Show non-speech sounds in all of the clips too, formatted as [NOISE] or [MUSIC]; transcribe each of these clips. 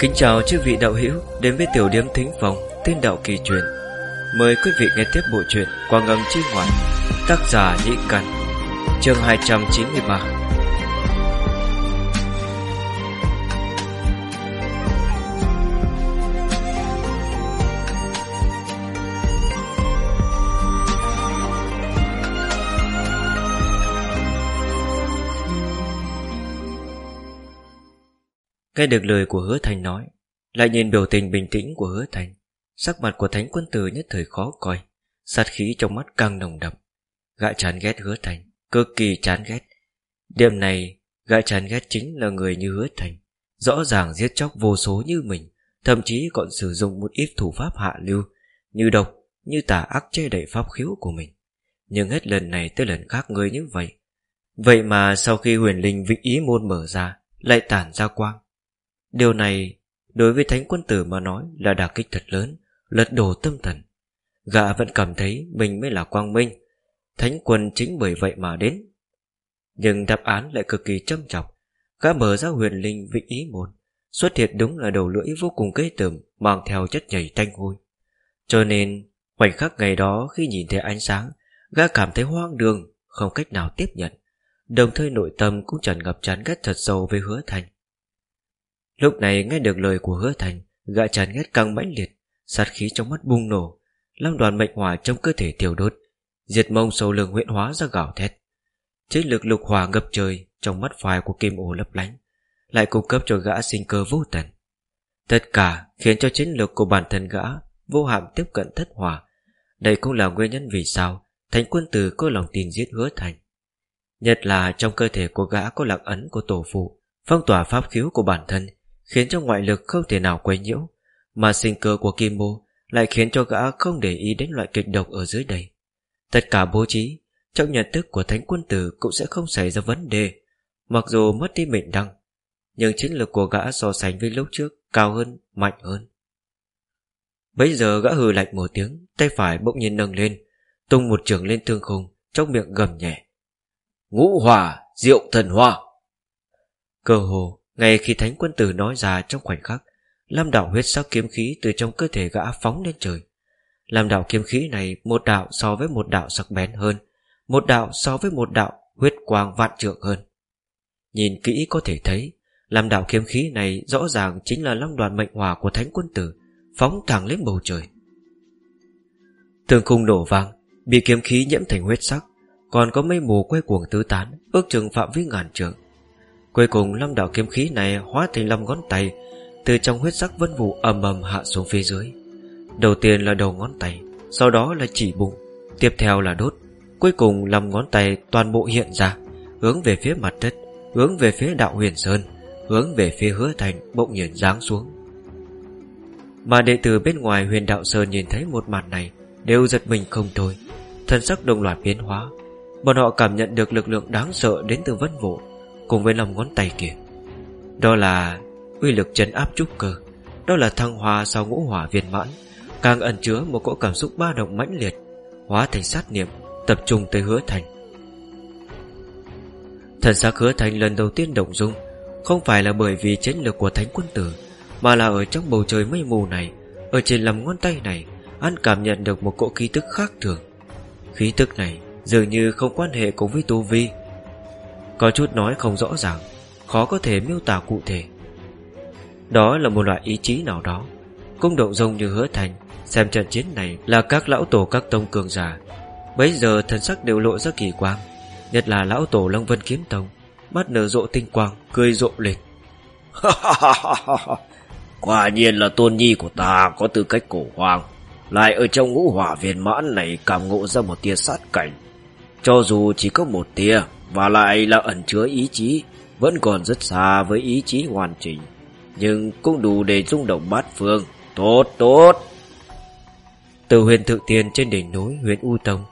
Kính chào chư vị đạo hữu đến với tiểu điếm thính phòng tên đạo kỳ truyền. Mời quý vị nghe tiếp bộ truyện quang ngâm chi ngoại, tác giả Nhĩ Căn, chương 293 Nghe được lời của hứa thành nói, Lại nhìn biểu tình bình tĩnh của hứa thành. Sắc mặt của thánh quân tử nhất thời khó coi, Sát khí trong mắt càng nồng đậm. Gã chán ghét hứa thành, Cực kỳ chán ghét. Điểm này, gã chán ghét chính là người như hứa thành. Rõ ràng giết chóc vô số như mình, Thậm chí còn sử dụng một ít thủ pháp hạ lưu, Như độc, Như tà ác che đậy pháp khiếu của mình. Nhưng hết lần này tới lần khác người như vậy. Vậy mà sau khi huyền linh vĩnh ý môn mở ra, Lại tản ra quang. Điều này đối với thánh quân tử mà nói là đả kích thật lớn, lật đổ tâm thần. Gã vẫn cảm thấy mình mới là quang minh, thánh quân chính bởi vậy mà đến. Nhưng đáp án lại cực kỳ châm trọng. Gã mở ra huyền linh vị ý môn, xuất hiện đúng là đầu lưỡi vô cùng gây tởm mang theo chất nhảy tanh hôi. Cho nên, khoảnh khắc ngày đó khi nhìn thấy ánh sáng, gã cảm thấy hoang đường, không cách nào tiếp nhận. Đồng thời nội tâm cũng tràn ngập chán ghét thật sâu với hứa thành. Lúc này nghe được lời của hứa thành, Gã chán ghét càng mãnh liệt, Sát khí trong mắt bung nổ Long đoàn mệnh hỏa trong cơ thể tiêu đốt, Diệt mông sâu lường huyện hóa ra gạo thét. Chiến lực lục hỏa ngập trời Trong mắt phai của kim ô lấp lánh, Lại cung cấp cho gã sinh cơ vô tận. Tất cả khiến cho chiến lược của bản thân gã Vô hạn tiếp cận thất hỏa. Đây cũng là nguyên nhân vì sao Thánh quân tử có lòng tin giết hứa thành. Nhất là trong cơ thể của gã có lạc ấn của tổ phụ, Phong tỏa pháp khiếu của bản thân khiến cho ngoại lực không thể nào quấy nhiễu, mà sinh cơ của Kim Mô lại khiến cho gã không để ý đến loại kịch độc ở dưới đây. Tất cả bố trí, trong nhận thức của Thánh Quân Tử cũng sẽ không xảy ra vấn đề, mặc dù mất đi mệnh đăng, nhưng chiến lực của gã so sánh với lúc trước cao hơn, mạnh hơn. Bây giờ gã hừ lạnh một tiếng, tay phải bỗng nhiên nâng lên, tung một trường lên thương khung, trong miệng gầm nhẹ. Ngũ hỏa, diệu thần hoa. Cơ hồ ngay khi thánh quân tử nói ra trong khoảnh khắc, Lam đạo huyết sắc kiếm khí từ trong cơ thể gã phóng lên trời. Lam đạo kiếm khí này Một đạo so với một đạo sắc bén hơn, Một đạo so với một đạo Huyết quang vạn trượng hơn. Nhìn kỹ có thể thấy, Lam đạo kiếm khí này rõ ràng Chính là long đoàn mệnh hòa của thánh quân tử, Phóng thẳng lên bầu trời. Tường khung nổ vang, Bị kiếm khí nhiễm thành huyết sắc, Còn có mây mù quay cuồng tứ tán, Ước chừng phạm vi ngàn trượng. Cuối cùng, lâm đạo kiếm khí này hóa thành lâm ngón tay, Từ trong huyết sắc vân vụ ầm ầm hạ xuống phía dưới. Đầu tiên là đầu ngón tay, Sau đó là chỉ bụng, Tiếp theo là đốt. Cuối cùng lâm ngón tay toàn bộ hiện ra, Hướng về phía mặt đất, Hướng về phía đạo huyền sơn, Hướng về phía hứa thành bỗng nhiên giáng xuống. Mà đệ tử bên ngoài huyền đạo sơn nhìn thấy một màn này, Đều giật mình không thôi, Thân sắc đồng loạt biến hóa. Bọn họ cảm nhận được lực lượng đáng sợ đến từ vân vụ Cùng với lòng ngón tay kia. Đó là uy lực trấn áp trúc cơ. Đó là thăng hoa sau ngũ hỏa viên mãn, Càng ẩn chứa một cỗ cảm xúc ba động mãnh liệt, Hóa thành sát niệm, Tập trung tới hứa thành. Thần xác hứa thành lần đầu tiên động dung, Không phải là bởi vì chiến lược của thánh quân tử, Mà là ở trong bầu trời mây mù này, Ở trên lòng ngón tay này, Hắn cảm nhận được một cỗ khí tức khác thường. Khí tức này dường như không quan hệ cùng với tu vi có chút nói không rõ ràng, Khó có thể miêu tả cụ thể. Đó là một loại ý chí nào đó Cung động rông như hứa thành, Xem trận chiến này là các lão tổ các tông cường giả. Bây giờ thần sắc đều lộ ra kỳ quang, Nhất là lão tổ Long Vân Kiếm Tông, Mắt nở rộ tinh quang, Cười rộ lên [LAUGHS] Quả nhiên là tôn nhi của ta Có tư cách cổ hoàng, Lại ở trong ngũ hỏa viên mãn này Cảm ngộ ra một tia sát cảnh. Cho dù chỉ có một tia và lại là ẩn chứa ý chí, Vẫn còn rất xa với ý chí hoàn chỉnh, Nhưng cũng đủ để rung động bát phương. Tốt tốt. Từ huyền thượng tiên trên đỉnh núi huyện U Tông,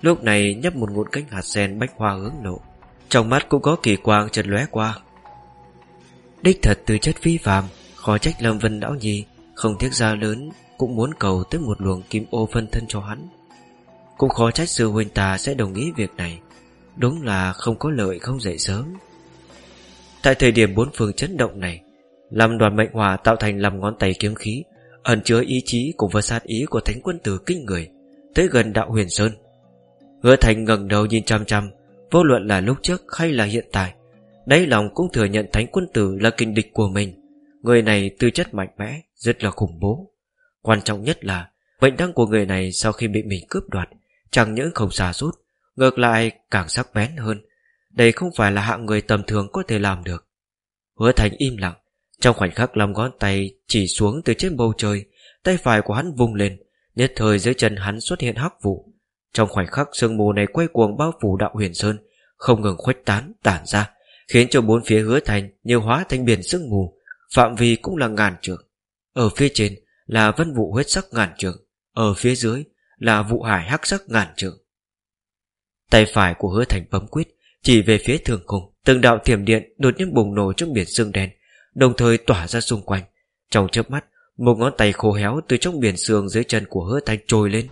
Lúc này nhấp một ngụm cánh hạt sen bách hoa hướng lộ Trong mắt cũng có kỳ quang chợt lóe qua. Đích thật từ chất phi phàm, Khó trách Lâm Vân Đảo Nhi Không tiếc ra lớn, Cũng muốn cầu tới một luồng kim ô phân thân cho hắn. Cũng khó trách sư huynh ta sẽ đồng ý việc này. Đúng là không có lợi không dậy sớm. Tại thời điểm bốn phương chấn động này, Làm đoàn mệnh hỏa tạo thành làm ngón tay kiếm khí, Ẩn chứa ý chí cùng với sát ý của thánh quân tử kinh người, Tới gần đạo huyền sơn. Hứa thành ngẩng đầu nhìn chăm chăm, Vô luận là lúc trước hay là hiện tại, Đáy lòng cũng thừa nhận thánh quân tử là kinh địch của mình. Người này tư chất mạnh mẽ, Rất là khủng bố. Quan trọng nhất là, Mệnh đăng của người này sau khi bị mình cướp đoạt, Chẳng những không xa rút Ngược lại, càng sắc bén hơn. Đây không phải là hạng người tầm thường có thể làm được. Hứa thành im lặng. Trong khoảnh khắc lòng ngón tay chỉ xuống từ trên bầu trời, Tay phải của hắn vung lên. Nhất thời dưới chân hắn xuất hiện hắc vụ. Trong khoảnh khắc sương mù này quay cuồng bao phủ đạo huyền sơn, Không ngừng khuếch tán, tản ra, Khiến cho bốn phía hứa thành như hóa thành biển sương mù. Phạm vi cũng là ngàn trượng. Ở phía trên là vân vụ huyết sắc ngàn trượng, Ở phía dưới là vụ hải hắc sắc ngàn trượng. Tay phải của hứa thành bấm quyết Chỉ về phía thường khung Từng đạo thiểm điện đột nhiên bùng nổ trong biển sương đen, Đồng thời tỏa ra xung quanh. Trong chớp mắt, Một ngón tay khô héo từ trong biển sương dưới chân của hứa thành trồi lên.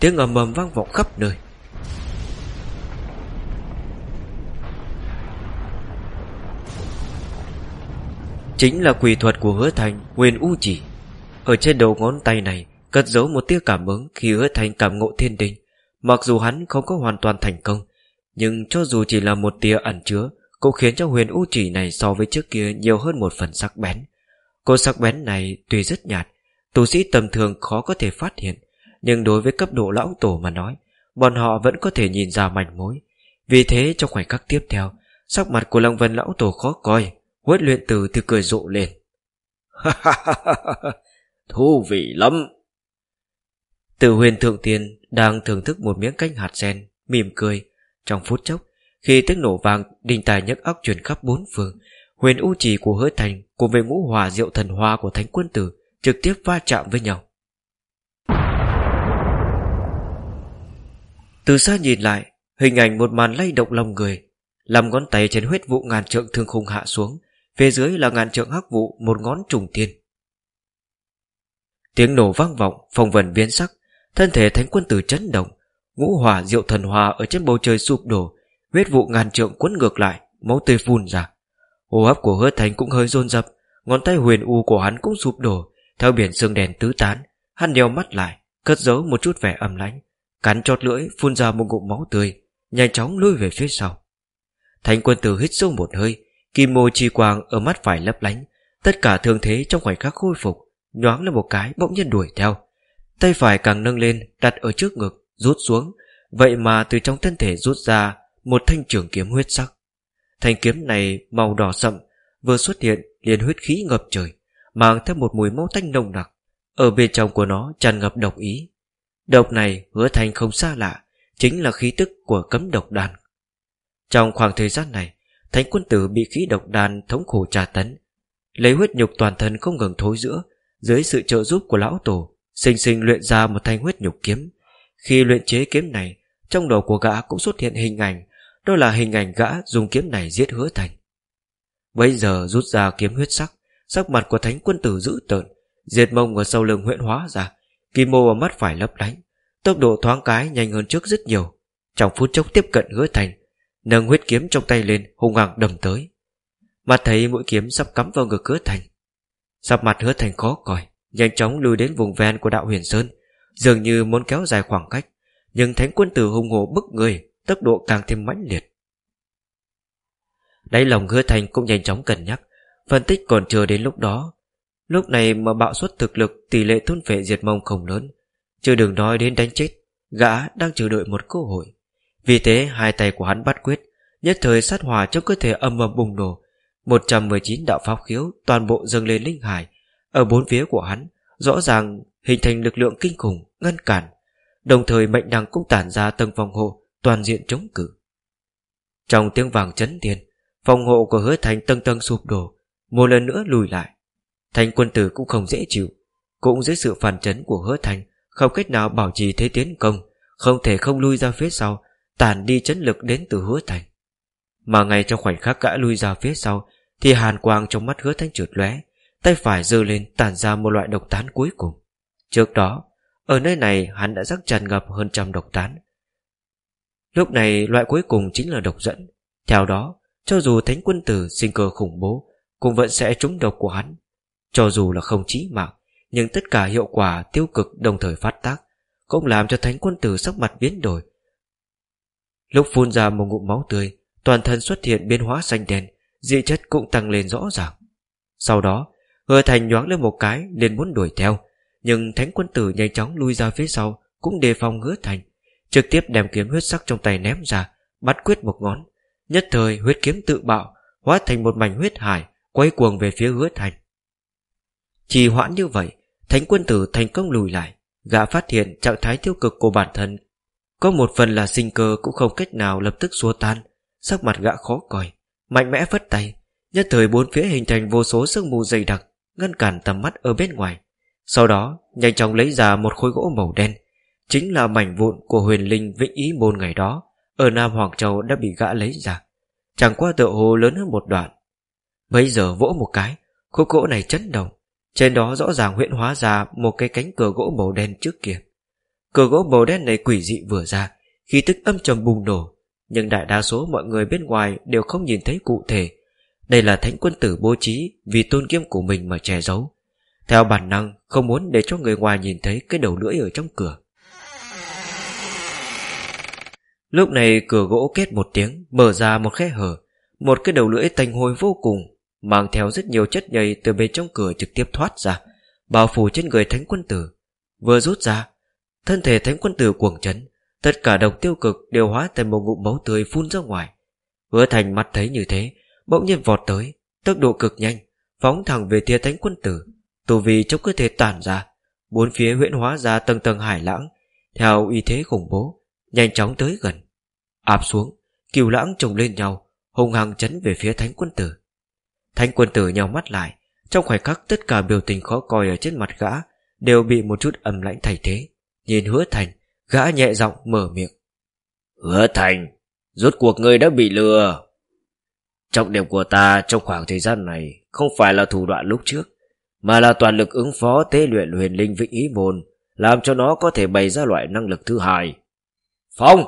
Tiếng ầm ầm vang vọng khắp nơi. Chính là quỷ thuật của hứa thành, Nguyên U chỉ. Ở trên đầu ngón tay này, Cất giấu một tia cảm ứng khi hứa thành cảm ngộ thiên đình Mặc dù hắn không có hoàn toàn thành công, Nhưng cho dù chỉ là một tia ẩn chứa, Cũng khiến cho huyền u chỉ này so với trước kia Nhiều hơn một phần sắc bén. Cô sắc bén này tuy rất nhạt, Tu sĩ tầm thường khó có thể phát hiện, Nhưng đối với cấp độ lão tổ mà nói, Bọn họ vẫn có thể nhìn ra mảnh mối. Vì thế, trong khoảnh khắc tiếp theo, Sắc mặt của Long Vân lão tổ khó coi Huết luyện tử thì cười rộ lên. [LAUGHS] [LAUGHS] Thú vị lắm. Tử huyền thượng tiên Đang thưởng thức một miếng canh hạt sen, Mỉm cười. Trong phút chốc, Khi tiếng nổ vàng đình tài nhấc óc truyền khắp bốn phương. Huyền u trì của hứa thành Cùng với ngũ hòa diệu thần hoa của thánh quân tử Trực tiếp va chạm với nhau. Từ xa nhìn lại, Hình ảnh một màn lay động lòng người. Làm ngón tay trên huyết vụ ngàn trượng thương khung hạ xuống, Phía dưới là ngàn trượng hắc vụ Một ngón trùng tiên. Tiếng nổ vang vọng Phong vần biến sắc. Thân thể thánh quân tử chấn động, Ngũ hỏa diệu thần hòa ở trên bầu trời sụp đổ, Huyết vụ ngàn trượng quấn ngược lại, Máu tươi phun ra. Hô hấp của hứa thánh cũng hơi rôn rập, Ngón tay huyền u của hắn cũng sụp đổ, Theo biển sương đèn tứ tán, Hắn đeo mắt lại, Cất giấu một chút vẻ âm lãnh, Cắn chót lưỡi, phun ra một ngụm máu tươi, Nhanh chóng lui về phía sau. Thánh quân tử hít sâu một hơi, Kim mô chi quang ở mắt phải lấp lánh, Tất cả thương thế trong khoảnh khắc khôi phục, Nhoáng lên một cái bỗng nhiên đuổi theo. Tay phải càng nâng lên, Đặt ở trước ngực, Rút xuống. Vậy mà từ trong thân thể rút ra Một thanh trường kiếm huyết sắc. Thanh kiếm này màu đỏ sậm, Vừa xuất hiện liền huyết khí ngập trời, Mang theo một mùi máu tanh nồng nặc. Ở bên trong của nó tràn ngập độc ý. Độc này hứa thành không xa lạ, Chính là khí tức của cấm độc đàn Trong khoảng thời gian này, Thánh quân tử bị khí độc đàn thống khổ tra tấn, Lấy huyết nhục toàn thân không ngừng thối giữa, Dưới sự trợ giúp của lão tổ Sinh sinh luyện ra một thanh huyết nhục kiếm. Khi luyện chế kiếm này, Trong đầu của gã cũng xuất hiện hình ảnh. Đó là hình ảnh gã dùng kiếm này giết hứa thành. Bây giờ rút ra kiếm huyết sắc Sắc mặt của thánh quân tử dữ tợn, Diệt mông ở sau lưng huyện hóa ra, Kim mô ở mắt phải lấp lánh. Tốc độ thoáng cái nhanh hơn trước rất nhiều. Trong phút chốc tiếp cận hứa thành, Nâng huyết kiếm trong tay lên, hung hăng đầm tới. Mặt thấy mũi kiếm sắp cắm vào ngực hứa thành. Sắp mặt hứa thành khó coi. Nhanh chóng lùi đến vùng ven của đạo huyền sơn, Dường như muốn kéo dài khoảng cách, Nhưng thánh quân tử hung hồ bức người, Tốc độ càng thêm mãnh liệt. Đáy lòng hứa thành cũng nhanh chóng cân nhắc, Phân tích còn chưa đến lúc đó. Lúc này mà bạo suất thực lực, Tỷ lệ thôn phệ diệt mông không lớn. Chưa đừng nói đến đánh chết, Gã đang chờ đợi một cơ hội. Vì thế, hai tay của hắn bắt quyết, Nhất thời sát hòa trong cơ thể âm âm bùng nổ. 119 đạo pháp khiếu Toàn bộ dâng lên linh hải ở bốn phía của hắn, Rõ ràng hình thành lực lượng kinh khủng, Ngăn cản, Đồng thời mệnh đằng cũng tản ra tầng phòng hộ Toàn diện chống cự. Trong tiếng vàng chấn tiền Phòng hộ của hứa thành tầng tầng sụp đổ, Một lần nữa lùi lại. Thành quân tử cũng không dễ chịu, Cũng dưới sự phản chấn của hứa thành, Không cách nào bảo trì thế tiến công, Không thể không lui ra phía sau, Tản đi chấn lực đến từ hứa thành. Mà ngay trong khoảnh khắc gã lui ra phía sau, Thì hàn quang trong mắt hứa Thanh trượt lóe Tay phải giơ lên tản ra một loại độc tán cuối cùng Trước đó Ở nơi này hắn đã rắc tràn ngập hơn trăm độc tán Lúc này loại cuối cùng chính là độc dẫn Theo đó cho dù thánh quân tử sinh cơ khủng bố cũng vẫn sẽ trúng độc của hắn. Cho dù là không chí mạng, nhưng tất cả hiệu quả tiêu cực đồng thời phát tác, cũng làm cho thánh quân tử sắc mặt biến đổi. Lúc phun ra một ngụm máu tươi, toàn thân xuất hiện biến hóa xanh đen, dị chất cũng tăng lên rõ ràng. Sau đó, hứa thành nhoáng lên một cái liền muốn đuổi theo, nhưng thánh quân tử nhanh chóng lui ra phía sau, cũng đề phòng hứa thành, trực tiếp đem kiếm huyết sắc trong tay ném ra, bắt quyết một ngón. Nhất thời huyết kiếm tự bạo, hóa thành một mảnh huyết hải, quay cuồng về phía hứa thành. Chỉ hoãn như vậy, thánh quân tử thành công lùi lại, gã phát hiện trạng thái tiêu cực của bản thân. Có một phần là sinh cơ cũng không cách nào lập tức xua tan, sắc mặt gã khó coi, mạnh mẽ vất tay, nhất thời bốn phía hình thành vô số sương mù dày đặc, ngăn cản tầm mắt ở bên ngoài. Sau đó, nhanh chóng lấy ra một khối gỗ màu đen, chính là mảnh vụn của huyền linh vĩnh ý môn ngày đó, ở Nam Hoàng Châu đã bị gã lấy ra. Chẳng qua tựa hồ lớn hơn một đoạn. Bây giờ vỗ một cái, khối gỗ này chấn động, trên đó rõ ràng huyện hóa ra một cái cánh cửa gỗ màu đen trước kia. Cửa gỗ màu đen này quỷ dị vừa ra, khi tức âm trầm bùng nổ, nhưng đại đa số mọi người bên ngoài đều không nhìn thấy cụ thể. Đây là thánh quân tử bố trí vì tôn kiếm của mình mà che giấu. Theo bản năng, không muốn để cho người ngoài nhìn thấy cái đầu lưỡi ở trong cửa. Lúc này cửa gỗ kết một tiếng, mở ra một khe hở, một cái đầu lưỡi tanh hôi vô cùng, mang theo rất nhiều chất nhầy từ bên trong cửa trực tiếp thoát ra, bao phủ trên người thánh quân tử. Vừa rút ra, thân thể thánh quân tử cuồng chấn, tất cả độc tiêu cực đều hóa thành một ngụm máu tươi phun ra ngoài. Hứa thành mắt thấy như thế, bỗng nhiên vọt tới, tốc độ cực nhanh, phóng thẳng về tia thánh quân tử, tù vì trong cơ thể tản ra, bốn phía huyễn hóa ra tầng tầng hải lãng, theo uy thế khủng bố, nhanh chóng tới gần. Áp xuống, kiều lãng chồng lên nhau, hùng hăng chấn về phía thánh quân tử. Thánh quân tử nhau mắt lại, trong khoảnh khắc tất cả biểu tình khó coi ở trên mặt gã đều bị một chút ẩm lãnh thay thế. Nhìn hứa thành, gã nhẹ giọng mở miệng. Hứa thành, rốt cuộc ngươi đã bị lừa. Trọng điểm của ta trong khoảng thời gian này không phải là thủ đoạn lúc trước, mà là toàn lực ứng phó tế luyện huyền linh vĩnh ý môn, làm cho nó có thể bày ra loại năng lực thứ hai. Phong!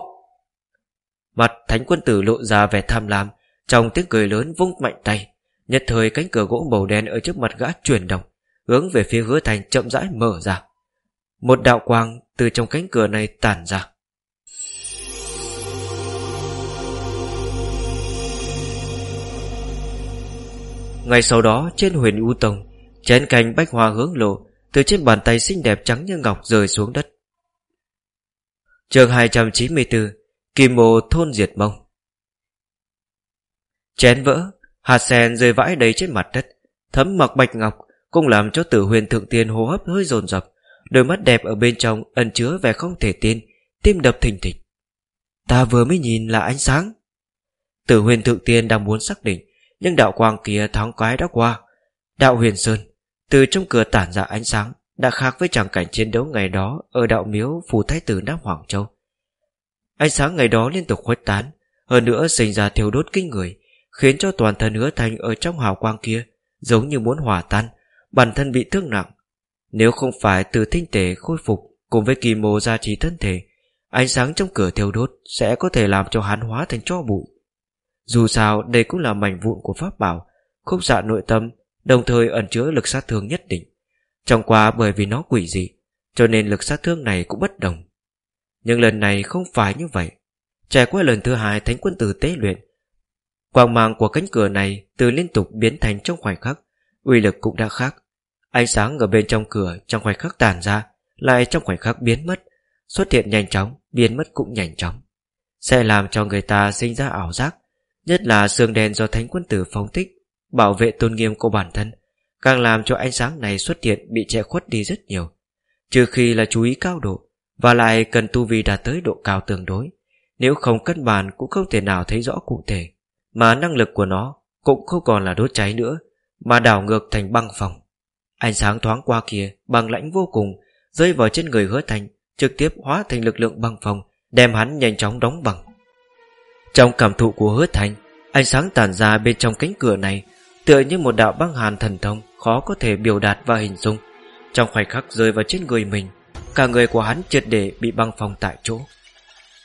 Mặt thánh quân tử lộ ra vẻ tham lam, trong tiếng cười lớn vung mạnh tay. Nhất thời cánh cửa gỗ màu đen ở trước mặt gã chuyển động, hướng về phía hứa thành chậm rãi mở ra. Một đạo quang từ trong cánh cửa này tản ra. Ngay sau đó, trên huyền U Tông, Chén cành bách hoa hướng lộ, Từ trên bàn tay xinh đẹp trắng như ngọc rơi xuống đất. Trường 294 Kim mô thôn diệt mông. Chén vỡ, Hạt sen rơi vãi đầy trên mặt đất, Thấm mặc bạch ngọc, Cũng làm cho tử huyền thượng tiên hô hấp hơi dồn dập, Đôi mắt đẹp ở bên trong ẩn chứa vẻ không thể tin, Tim đập thình thịch. Ta vừa mới nhìn là ánh sáng. Tử huyền thượng tiên đang muốn xác định nhưng đạo quang kia thoáng cái đã qua. Đạo huyền sơn, Từ trong cửa tản ra ánh sáng, Đã khác với tràng cảnh chiến đấu ngày đó Ở đạo miếu phù thái tử Nam Hoàng Châu. Ánh sáng ngày đó liên tục khuếch tán, Hơn nữa sinh ra thiêu đốt kinh người, Khiến cho toàn thân hứa thành ở trong hào quang kia Giống như muốn hỏa tan, Bản thân bị thương nặng. Nếu không phải từ tinh tế khôi phục Cùng với kỳ mô gia trì thân thể, Ánh sáng trong cửa thiêu đốt Sẽ có thể làm cho hắn hóa thành cho bụi. Dù sao, đây cũng là mảnh vụn của pháp bảo, Khúc dạ nội tâm, Đồng thời ẩn chứa lực sát thương nhất định. Trong qua bởi vì nó quỷ dị, Cho nên lực sát thương này cũng bất đồng. Nhưng lần này không phải như vậy. Trải qua lần thứ hai Thánh quân tử tế luyện, Quang mang của cánh cửa này Từ liên tục biến thành trong khoảnh khắc, uy lực cũng đã khác. Ánh sáng ở bên trong cửa trong khoảnh khắc tàn ra, Lại trong khoảnh khắc biến mất, Xuất hiện nhanh chóng, Biến mất cũng nhanh chóng. Sẽ làm cho người ta sinh ra ảo giác. Nhất là xương đen do thánh quân tử phóng thích, Bảo vệ tôn nghiêm của bản thân, Càng làm cho ánh sáng này xuất hiện Bị che khuất đi rất nhiều. Trừ khi là chú ý cao độ, Và lại cần tu vi đạt tới độ cao tương đối, Nếu không cân bản cũng không thể nào thấy rõ cụ thể, Mà năng lực của nó Cũng không còn là đốt cháy nữa, Mà đảo ngược thành băng phòng. Ánh sáng thoáng qua kia, băng lãnh vô cùng, Rơi vào trên người hứa thành, Trực tiếp hóa thành lực lượng băng phòng, Đem hắn nhanh chóng đóng bằng trong cảm thụ của hứa thành Ánh sáng tản ra bên trong cánh cửa này Tựa như một đạo băng hàn thần thông Khó có thể biểu đạt và hình dung. Trong khoảnh khắc rơi vào trên người mình Cả người của hắn triệt để bị băng phong tại chỗ.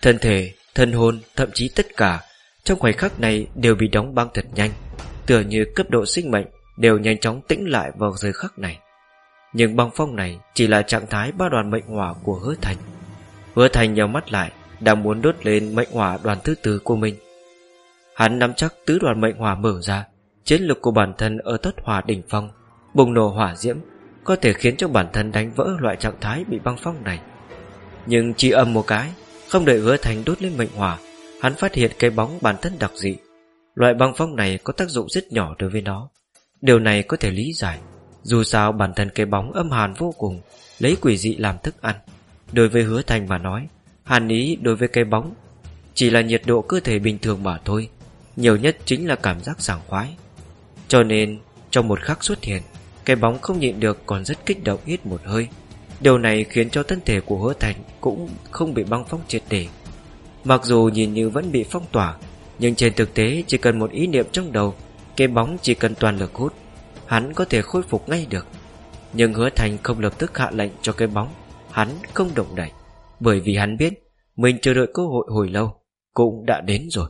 Thân thể, thân hồn Thậm chí tất cả Trong khoảnh khắc này đều bị đóng băng thật nhanh Tựa như cấp độ sinh mệnh Đều nhanh chóng tĩnh lại vào giờ khắc này. Nhưng băng phong này Chỉ là trạng thái ba đoàn mệnh hỏa của hứa thành. Hứa thành nhau mắt lại đang muốn đốt lên mệnh hỏa đoàn thứ tư của mình. Hắn nắm chắc tứ đoàn mệnh hỏa mở ra, Chiến lực của bản thân ở tất hỏa đỉnh phong, Bùng nổ hỏa diễm, Có thể khiến cho bản thân đánh vỡ loại trạng thái bị băng phong này. Nhưng chỉ âm một cái, Không đợi hứa thành đốt lên mệnh hỏa, Hắn phát hiện cái bóng bản thân đặc dị. Loại băng phong này có tác dụng rất nhỏ đối với nó. Điều này có thể lý giải, Dù sao bản thân cái bóng âm hàn vô cùng, Lấy quỷ dị làm thức ăn. Đối với hứa thành mà nói Hàn ý đối với cái bóng. Chỉ là nhiệt độ cơ thể bình thường mà thôi. Nhiều nhất chính là cảm giác sảng khoái. Cho nên, trong một khắc xuất hiện, Cái bóng không nhịn được còn rất kích động hít một hơi. Điều này khiến cho thân thể của hứa thành Cũng không bị băng phong triệt để. Mặc dù nhìn như vẫn bị phong tỏa, Nhưng trên thực tế chỉ cần một ý niệm trong đầu, Cái bóng chỉ cần toàn lực hút, Hắn có thể khôi phục ngay được. Nhưng hứa thành không lập tức hạ lệnh cho cái bóng, Hắn không động đậy. Bởi vì hắn biết Mình chờ đợi cơ hội hồi lâu Cũng đã đến rồi.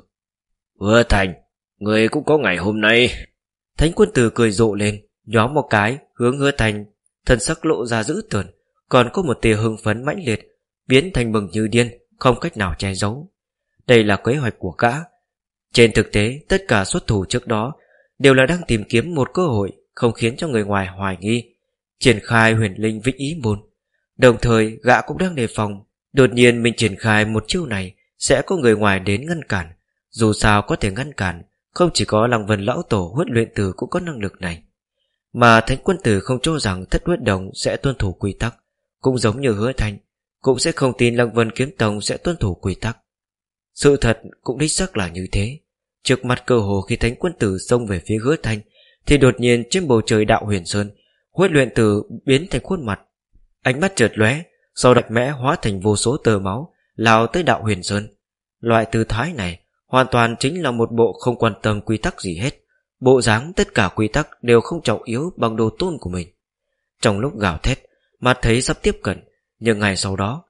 Hứa thành, Người cũng có ngày hôm nay. Thánh quân tử cười rộ lên Nhóm một cái, hướng hứa thành Thân sắc lộ ra dữ tợn, Còn có một tia hưng phấn mãnh liệt, Biến thành mừng như điên, Không cách nào che giấu. Đây là kế hoạch của gã. Trên thực tế, tất cả xuất thủ trước đó Đều là đang tìm kiếm một cơ hội Không khiến cho người ngoài hoài nghi, Triển khai huyền linh vĩnh ý môn. Đồng thời, gã cũng đang đề phòng Đột nhiên mình triển khai một chiêu này, Sẽ có người ngoài đến ngăn cản. Dù sao có thể ngăn cản, Không chỉ có lăng vân lão tổ huấn luyện tử cũng có năng lực này. Mà thánh quân tử không cho rằng thất huyết đồng sẽ tuân thủ quy tắc, Cũng giống như hứa thanh, Cũng sẽ không tin lăng vân kiếm tông sẽ tuân thủ quy tắc. Sự thật cũng đích xác là như thế. Trước mặt cơ hồ khi thánh quân tử xông về phía hứa thanh, Thì đột nhiên trên bầu trời đạo huyền sơn Huết luyện tử biến thành khuôn mặt. Ánh mắt chợt lóe sau đạch mẽ hóa thành vô số tờ máu, Lao tới đạo huyền sơn. Loại tư thái này Hoàn toàn chính là một bộ không quan tâm quy tắc gì hết. Bộ dáng tất cả quy tắc Đều không trọng yếu bằng đồ tôn của mình. Trong lúc gào thét Mặt thấy sắp tiếp cận Nhưng ngày sau đó,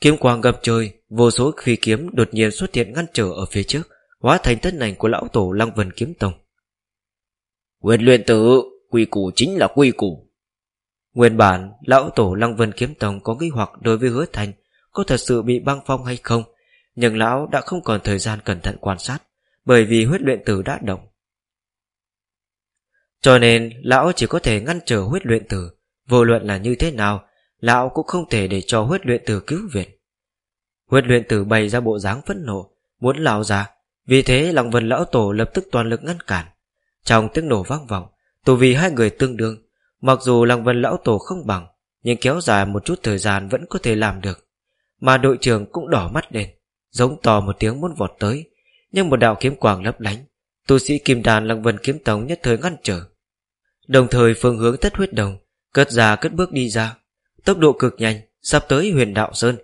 Kiếm quang gặp trời, Vô số phi kiếm đột nhiên xuất hiện ngăn trở ở phía trước, Hóa thành thân ảnh của lão tổ Lăng Vân Kiếm Tông. Quyền luyện tử, Quy củ chính là quy củ. Nguyên bản, lão tổ Lăng Vân Kiếm Tông có nghi hoặc đối với hứa thành có thật sự bị băng phong hay không, nhưng lão đã không còn thời gian cẩn thận quan sát, bởi vì huyết luyện tử đã động. Cho nên, lão chỉ có thể ngăn trở huyết luyện tử, vô luận là như thế nào, lão cũng không thể để cho huyết luyện tử cứu viện. Huyết luyện tử bày ra bộ dáng phẫn nộ, muốn lão ra, vì thế Lăng Vân lão tổ lập tức toàn lực ngăn cản. Trong tiếng nổ vang vọng, tù vì hai người tương đương, Mặc dù Lăng Vân Lão Tổ không bằng, Nhưng kéo dài một chút thời gian vẫn có thể làm được. Mà đội trưởng cũng đỏ mắt lên, Giống to một tiếng muốn vọt tới. Nhưng một đạo kiếm quang lấp lánh, Tu sĩ Kim Đàn Lăng Vân Kiếm Tống nhất thời ngăn trở. Đồng thời phương hướng thất huyết đồng, Cất ra cất bước đi ra. Tốc độ cực nhanh, Sắp tới huyền đạo Sơn.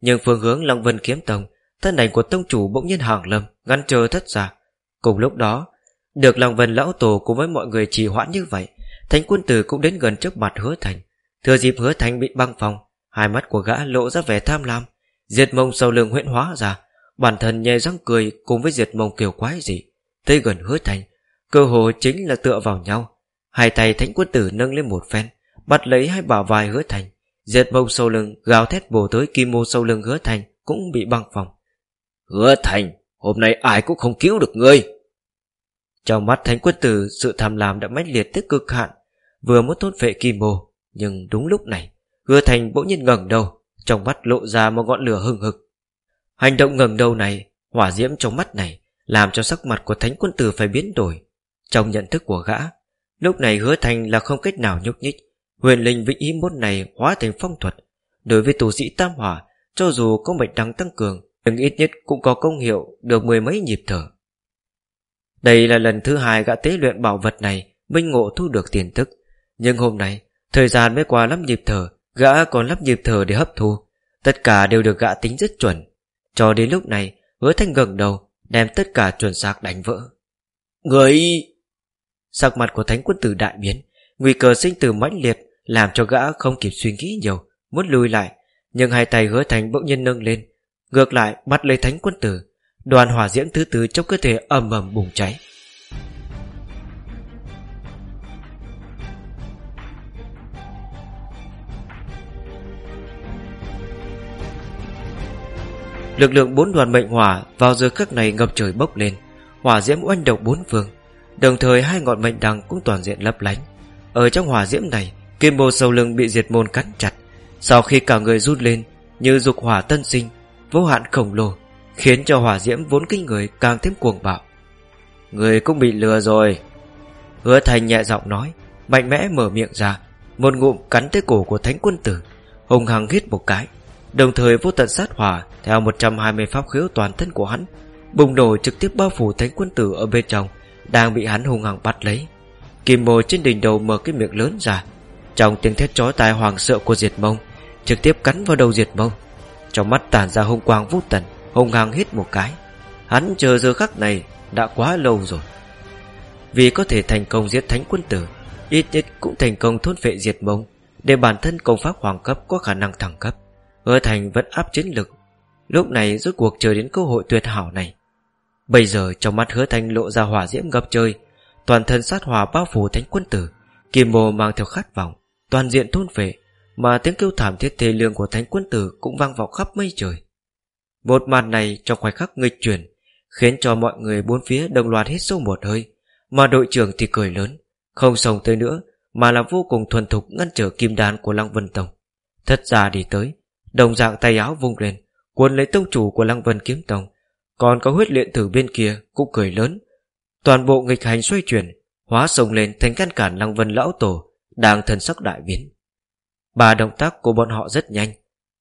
Nhưng phương hướng Lăng Vân Kiếm Tông, Thân ảnh của tông chủ bỗng nhiên hàng lâm, Ngăn chờ thất ra. Cùng lúc đó, Được Lăng Vân Lão Tổ cùng với mọi người trì hoãn như vậy Thánh quân tử cũng đến gần trước mặt hứa thành. Thừa dịp hứa thành bị băng phòng, Hai mắt của gã lộ ra vẻ tham lam. Diệt mông sau lưng huyễn hóa ra, Bản thân nhè răng cười cùng với diệt mông kiều quái gì Tới gần hứa thành, Cơ hồ chính là tựa vào nhau. Hai tay thánh quân tử nâng lên một phen, Bắt lấy hai bả vai hứa thành. Diệt mông sau lưng, gào thét bổ tới kim mô sau lưng hứa thành Cũng bị băng phòng. Hứa thành, Hôm nay ai cũng không cứu được ngươi trong mắt thánh quân tử, Sự tham lam đã mãnh liệt tới cực hạn, Vừa muốn thôn phệ kim mô Nhưng đúng lúc này, Hứa thành bỗng nhiên ngẩng đầu, Trong mắt lộ ra một ngọn lửa hừng hực. Hành động ngẩng đầu này, Hỏa diễm trong mắt này, Làm cho sắc mặt của thánh quân tử phải biến đổi. Trong nhận thức của gã, Lúc này hứa thành là không cách nào nhúc nhích. Huyền linh vĩnh ý môn này hóa thành phong thuật. Đối với tù sĩ tam hỏa, Cho dù có mệnh đăng tăng cường, Nhưng ít nhất cũng có công hiệu Được mười mấy nhịp thở đây là lần thứ hai gã tế luyện bảo vật này Minh ngộ thu được tiền tức Nhưng hôm nay Thời gian mới qua lắp nhịp thở Gã còn lắp nhịp thở để hấp thu. Tất cả đều được gã tính rất chuẩn. Cho đến lúc này Hứa thanh gần đầu Đem tất cả chuẩn xác đánh vỡ. Người! Sắc mặt của thánh quân tử đại biến Nguy cơ sinh tử mãnh liệt Làm cho gã không kịp suy nghĩ nhiều Muốn lùi lại. Nhưng hai tay hứa thành bỗng nhiên nâng lên Ngược lại bắt lấy thánh quân tử đoàn hỏa diễm thứ tứ trong cơ thể ầm ầm bùng cháy. Lực lượng bốn đoàn mệnh hỏa vào giờ khắc này ngập trời bốc lên. Hỏa diễm oanh động bốn phương. Đồng thời hai ngọn mệnh đằng cũng toàn diện lấp lánh. Ở trong hỏa diễm này, kim bồ sầu lưng bị diệt môn cắn chặt. Sau khi cả người rút lên, như dục hỏa tân sinh, vô hạn khổng lồ Khiến cho hỏa diễm vốn kinh người càng thêm cuồng bạo. Người cũng bị lừa rồi. Hứa thành nhẹ giọng nói, Mạnh mẽ mở miệng ra, Một ngụm cắn tới cổ của thánh quân tử, Hùng hằng hít một cái, Đồng thời vô tận sát hỏa Theo 120 pháp khiếu toàn thân của hắn, Bùng nổ trực tiếp bao phủ thánh quân tử ở bên trong, Đang bị hắn hung hăng bắt lấy. Kim mồi trên đỉnh đầu mở cái miệng lớn ra, Trong tiếng thét chói tai hoàng sợ của diệt mông, Trực tiếp cắn vào đầu diệt mông. Trong mắt tản ra hung quang vô tận Hung hăng hít một cái. Hắn chờ giờ khắc này đã quá lâu rồi. Vì có thể thành công giết thánh quân tử, Ít nhất cũng thành công thôn vệ diệt mông, Để bản thân công pháp hoàng cấp có khả năng thẳng cấp. Hứa thành vẫn áp chiến lực. Lúc này rốt cuộc chờ đến cơ hội tuyệt hảo này. Bây giờ trong mắt hứa thanh lộ ra hỏa diễm ngập trời, Toàn thân sát hỏa bao phủ thánh quân tử, Kim mô mang theo khát vọng, Toàn diện thôn phệ, Mà tiếng kêu thảm thiết thê lương của thánh quân tử Cũng vang vọng khắp mây trời. Một màn này trong khoảnh khắc nghịch chuyển, Khiến cho mọi người bốn phía đồng loạt hít sâu một hơi, Mà đội trưởng thì cười lớn. Không sồng tới nữa, Mà là vô cùng thuần thục ngăn trở kim đan của Lăng Vân Tông. Thất ra đi tới, Đồng dạng tay áo vung lên, Cuốn lấy tông chủ của Lăng Vân Kiếm Tông. Còn có huyết luyện tử bên kia Cũng cười lớn. Toàn bộ nghịch hành xoay chuyển, Hóa sông lên thành ngăn cản Lăng Vân Lão Tổ, Đang thần sắc đại biến. Ba động tác của bọn họ rất nhanh,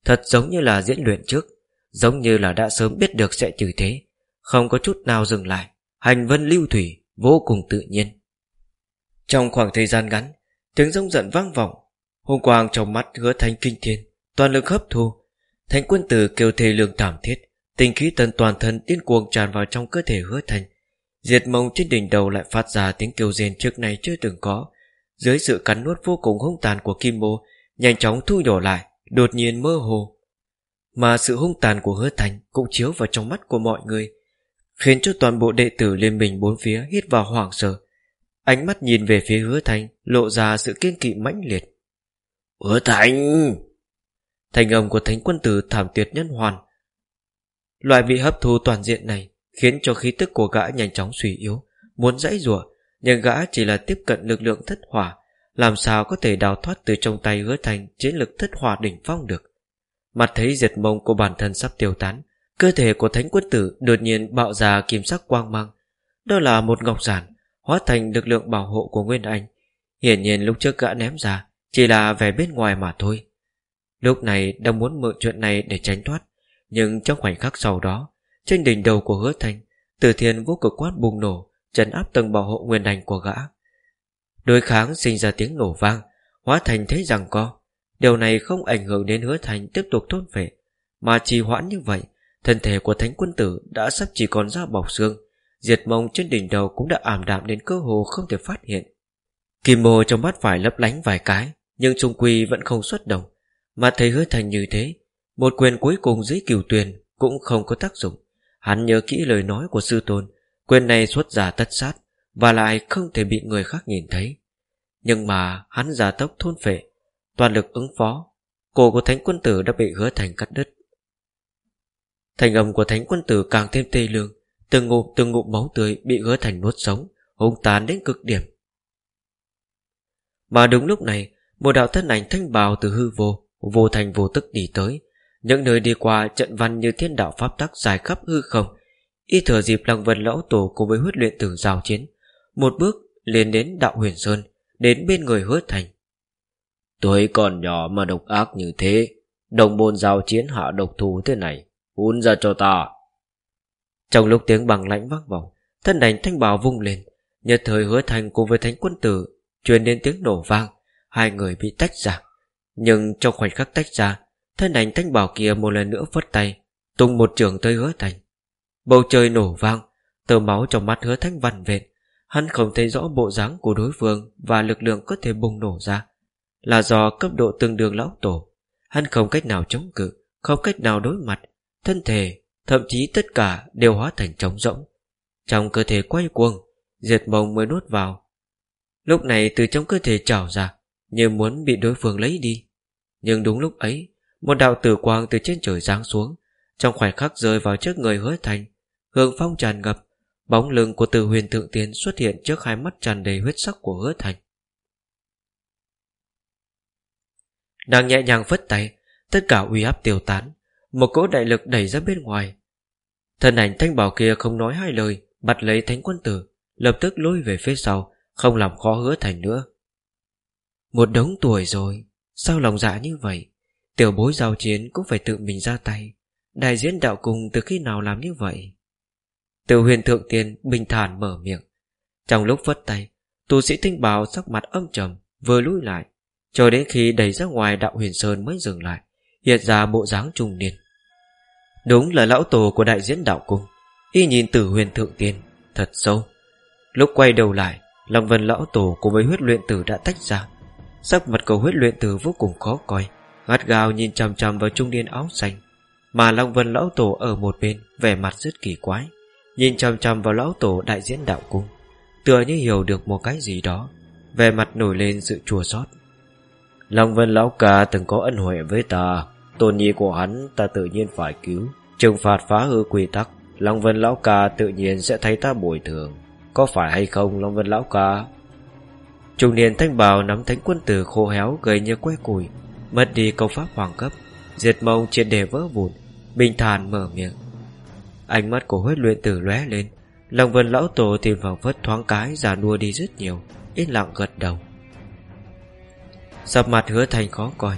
Thật giống như là diễn luyện trước. Giống như là đã sớm biết được sẽ trừ thế. Không có chút nào dừng lại. Hành vân lưu thủy, vô cùng tự nhiên. Trong khoảng thời gian ngắn, Tiếng rông giận vang vọng. Hùng quang trong mắt hứa thanh kinh thiên, Toàn lực hấp thu. Thánh quân tử kêu thề lương thảm thiết, Tinh khí tần toàn thân điên cuồng tràn vào trong cơ thể hứa thanh Diệt mông trên đỉnh đầu lại phát ra tiếng kêu rên trước này chưa từng có. Dưới sự cắn nuốt vô cùng hung tàn của Kim Mô, Nhanh chóng thu nhỏ lại, Đột nhiên mơ hồ. Mà sự hung tàn của hứa thanh Cũng chiếu vào trong mắt của mọi người Khiến cho toàn bộ đệ tử liên minh bốn phía Hít vào hoảng sợ. Ánh mắt nhìn về phía hứa thanh Lộ ra sự kiên kỵ mãnh liệt. Hứa thanh Thành âm của thánh quân tử thảm tuyệt nhân hoàn. Loại bị hấp thu toàn diện này Khiến cho khí tức của gã nhanh chóng suy yếu Muốn dãy rủa Nhưng gã chỉ là tiếp cận lực lượng thất hỏa Làm sao có thể đào thoát từ trong tay hứa thành Chiến lực thất hỏa đỉnh phong được Mặt thấy diệt mông của bản thân sắp tiêu tán, Cơ thể của thánh quân tử Đột nhiên bạo ra kim sắc quang mang. Đó là một ngọc giản, Hóa thành lực lượng bảo hộ của Nguyên Anh. Hiển nhiên lúc trước gã ném ra, Chỉ là vẻ bên ngoài mà thôi. Lúc này đang muốn mượn chuyện này để tránh thoát, Nhưng trong khoảnh khắc sau đó, Trên đỉnh đầu của hứa thanh Tử thiên vô cực quát bùng nổ, Trấn áp tầng bảo hộ nguyên đành của gã. Đối kháng sinh ra tiếng nổ vang, Hóa thành thế rằng co. Điều này không ảnh hưởng đến hứa thành tiếp tục thôn vệ, Mà trì hoãn như vậy, Thân thể của thánh quân tử đã sắp chỉ còn da bọc xương, Diệt mông trên đỉnh đầu cũng đã ảm đạm đến cơ hồ không thể phát hiện. Kim mô trong mắt phải lấp lánh vài cái, Nhưng trung quy vẫn không xuất động, mà thấy hứa thành như thế, Một quyền cuối cùng dưới cửu tuyền Cũng không có tác dụng. Hắn nhớ kỹ lời nói của sư tôn, Quyền này xuất giả tất sát Và lại không thể bị người khác nhìn thấy. Nhưng mà hắn giả tốc thôn phệ Toàn lực ứng phó. Cổ của thánh quân tử đã bị hứa thành cắt đứt. Thành âm của thánh quân tử càng thêm tê lương, Từng ngụm từng ngụm máu tươi Bị hứa thành nuốt sống, Hung tàn đến cực điểm. Mà đúng lúc này, Một đạo thân ảnh thanh bào từ hư vô Vô thành vô tức đi tới. Những nơi đi qua trận văn như thiên đạo pháp tắc dài khắp hư không, Y thừa dịp lăng vân lão tổ cùng với huyết luyện tử giao chiến, Một bước liền đến đạo huyền sơn, Đến bên người hứa thành. Tôi còn nhỏ mà độc ác như thế, Đồng môn giao chiến hạ độc thù thế này Hún ra cho ta. Trong lúc tiếng bằng lãnh vang vọng, Thân đánh thanh bào vung lên Nhật thời hứa thành cùng với thánh quân tử, Truyền đến tiếng nổ vang, Hai người bị tách ra. Nhưng trong khoảnh khắc tách ra, Thân đành thanh bảo kia một lần nữa phất tay, Tung một trường tới hứa thành. Bầu trời nổ vang Tờ máu trong mắt hứa thanh vằn vệt Hắn không thấy rõ bộ dáng của đối phương Và lực lượng có thể bùng nổ ra. Là do cấp độ tương đương lão tổ. Hắn không cách nào chống cự Không cách nào đối mặt. Thân thể, thậm chí tất cả đều hóa thành trống rỗng. Trong cơ thể quay cuồng Diệt mông mới nuốt vào. Lúc này từ trong cơ thể trào ra như muốn bị đối phương lấy đi. Nhưng đúng lúc ấy, một đạo tử quang từ trên trời giáng xuống, Trong khoảnh khắc rơi vào trước người hứa thành. Hương phong tràn ngập Bóng lưng của từ huyền thượng tiến xuất hiện trước hai mắt tràn đầy huyết sắc của hứa thành. Nàng nhẹ nhàng phất tay, Tất cả uy áp tiêu tán, Một cỗ đại lực đẩy ra bên ngoài. Thân ảnh thanh bảo kia không nói hai lời, Bắt lấy thánh quân tử, Lập tức lôi về phía sau, Không làm khó hứa thành nữa. Một đống tuổi rồi, Sao lòng dạ như vậy? Tiểu bối giao chiến cũng phải tự mình ra tay. Đại diễn đạo cùng từ khi nào làm như vậy? Từ huyền thượng tiên Bình thản mở miệng. Trong lúc vất tay, Tu sĩ tinh bào sắc mặt âm trầm, Vừa lùi lại cho đến khi đẩy ra ngoài đạo huyền sơn mới dừng lại, Hiện ra bộ dáng trung niên. Đúng là lão tổ của đại diễn đạo cung. Y nhìn tử huyền thượng tiên, Thật sâu. Lúc quay đầu lại, Long vân lão tổ cùng với huyết luyện tử đã tách ra. Sắc mặt cầu huyết luyện tử vô cùng khó coi, Gắt gao nhìn chằm chằm vào trung niên áo xanh. Mà Long vân lão tổ ở một bên, Vẻ mặt rất kỳ quái, Nhìn chằm chằm vào lão tổ đại diễn đạo cung. Tựa như hiểu được một cái gì đó, Vẻ mặt nổi lên sự chua xót. Long vân lão ca từng có ân huệ với ta, Tôn nhi của hắn ta tự nhiên phải cứu, Trừng phạt phá hư quy tắc, Long Vân Lão Ca tự nhiên sẽ thấy ta bồi thường. Có phải hay không, Long Vân Lão Ca? Trung niên thanh bào nắm thánh quân tử khô héo gầy như que củi Mất đi công pháp hoàng cấp, Diệt mông triệt đề vỡ vụn, Bình thản mở miệng. Ánh mắt của huyết luyện tử lóe lên, Long Vân Lão Tổ tìm vào vất thoáng cái già đua đi rất nhiều, Yên lặng gật đầu. Sập mặt hứa thành khó coi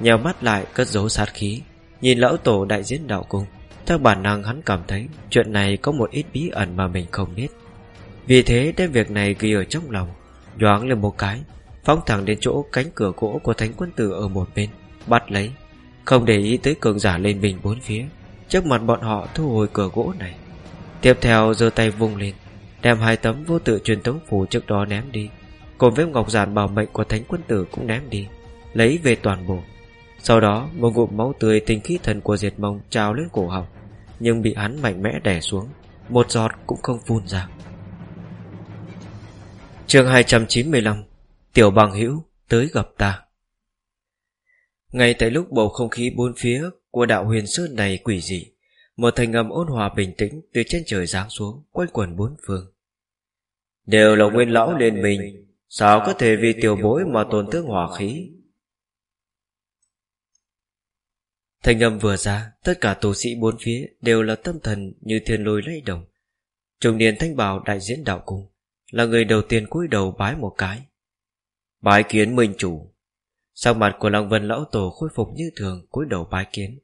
Nhào mắt lại cất giấu sát khí. Nhìn lão tổ đại diễn đạo cung, Theo bản năng hắn cảm thấy Chuyện này có một ít bí ẩn mà mình không biết. Vì thế, đem việc này ghi ở trong lòng Doáng lên một cái, Phóng thẳng đến chỗ cánh cửa gỗ của thánh quân tử ở một bên, Bắt lấy. Không để ý tới cường giả lên bình bốn phía, Trước mặt bọn họ thu hồi cửa gỗ này. Tiếp theo giơ tay vung lên, Đem hai tấm vô tự truyền tống phủ trước đó ném đi. Cùng với ngọc giản bảo mệnh của thánh quân tử cũng ném đi, Lấy về toàn bộ. Sau đó, một ngụm máu tươi tinh khí thần của diệt mông trào lên cổ họng, Nhưng bị hắn mạnh mẽ đè xuống, Một giọt cũng không phun ra. Chương 295 Tiểu bằng hữu tới gặp ta. Ngay tại lúc bầu không khí bốn phía Của đạo huyền sơn này quỷ dị, Một thành âm ôn hòa bình tĩnh Từ trên trời giáng xuống, Quanh quần bốn phương. Đều là nguyên lão liên mình Sao có thể vì tiểu bối mà tổn thương hỏa khí Thanh âm vừa ra, tất cả tu sĩ bốn phía đều là tâm thần như thiên lôi lay động. Trung niên thanh bảo đại diễn đạo cung, là người đầu tiên cúi đầu bái một cái. Bái kiến minh chủ. Sau mặt của Lăng Vân lão tổ khôi phục như thường cúi đầu bái kiến.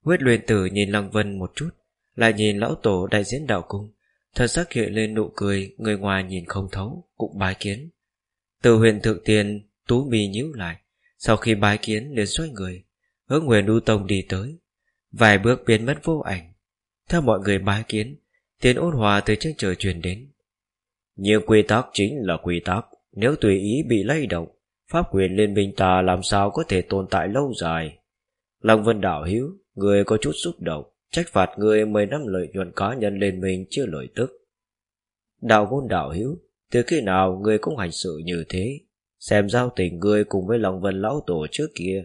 Huyết luyện tử nhìn Lăng Vân một chút, lại nhìn lão tổ đại diễn đạo cung, thật sắc hiện lên nụ cười, người ngoài nhìn không thấu, cũng bái kiến. Từ huyền thượng tiền, tú mì nhíu lại, sau khi bái kiến liền xoay người, Hướng Huyền đu Tông đi tới. Vài bước biến mất vô ảnh. Theo mọi người bái kiến Tiếng ôn hòa từ trên trời truyền đến. Như quy tắc chính là quy tắc Nếu tùy ý bị lay động Pháp quyền liên minh ta làm sao có thể tồn tại lâu dài? Long Vân đảo Hiếu Người có chút xúc động Trách phạt người 10 năm lợi nhuận cá nhân lên mình chưa lợi tức. Đạo ngôn đạo hiếu từ khi nào người cũng hành sự như thế Xem giao tình người cùng với lòng Vân Lão Tổ trước kia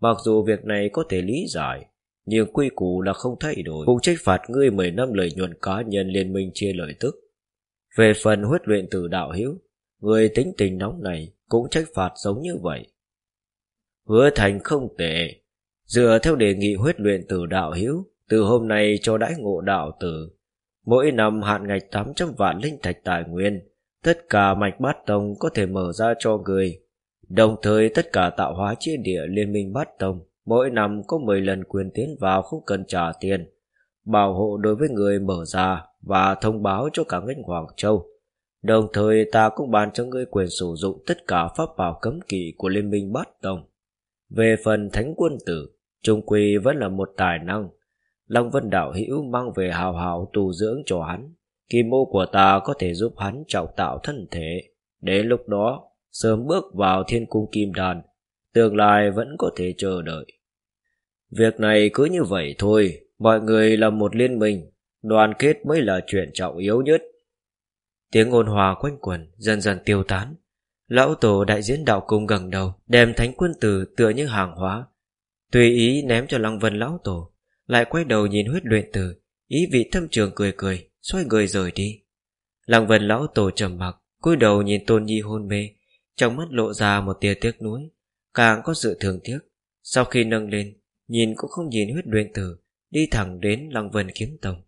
Mặc dù việc này có thể lý giải, nhưng quy củ là không thay đổi, cũng trách phạt ngươi 10 năm lợi nhuận cá nhân liên minh chia lợi tức. Về phần huyết luyện từ đạo hiếu, người tính tình nóng này cũng trách phạt giống như vậy. Hứa thành không tệ, dựa theo đề nghị huyết luyện từ đạo hiếu, từ hôm nay cho đãi ngộ đạo tử, mỗi năm hạn ngạch 800 vạn linh thạch tài nguyên, tất cả mạch bát tông có thể mở ra cho người Đồng thời tất cả tạo hóa chia địa liên minh bát tông mỗi năm có 10 lần quyền tiến vào không cần trả tiền, bảo hộ đối với người mở ra và thông báo cho cả ngân Hoàng Châu. Đồng thời ta cũng ban cho ngươi quyền sử dụng tất cả pháp bảo cấm kỵ của Liên minh Bát Tông. Về phần Thánh Quân Tử, Trung Quy vẫn là một tài năng. Long Vân Đạo Hữu mang về hào hào tu dưỡng cho hắn. Kim mô của ta có thể giúp hắn trọng tạo thân thể. Đến lúc đó, sớm bước vào thiên cung kim đàn, tương lai vẫn có thể chờ đợi. Việc này cứ như vậy thôi, mọi người là một liên minh, đoàn kết mới là chuyện trọng yếu nhất. Tiếng ôn hòa quanh quẩn dần dần tiêu tán. Lão tổ đại diễn đạo cung gần đầu, đem thánh quân tử tựa như hàng hóa, tùy ý ném cho Lăng Vân lão tổ. Lại quay đầu nhìn huyết luyện tử Ý vị thâm trường cười cười Xoay người rời đi. Lăng vân lão tổ trầm mặc, cúi đầu nhìn tôn nhi hôn mê, Trong mắt lộ ra một tia tiếc nuối. Càng có sự thường tiếc, Sau khi nâng lên, Nhìn cũng không nhìn huyết luyện tử, Đi thẳng đến lăng vân kiếm tông.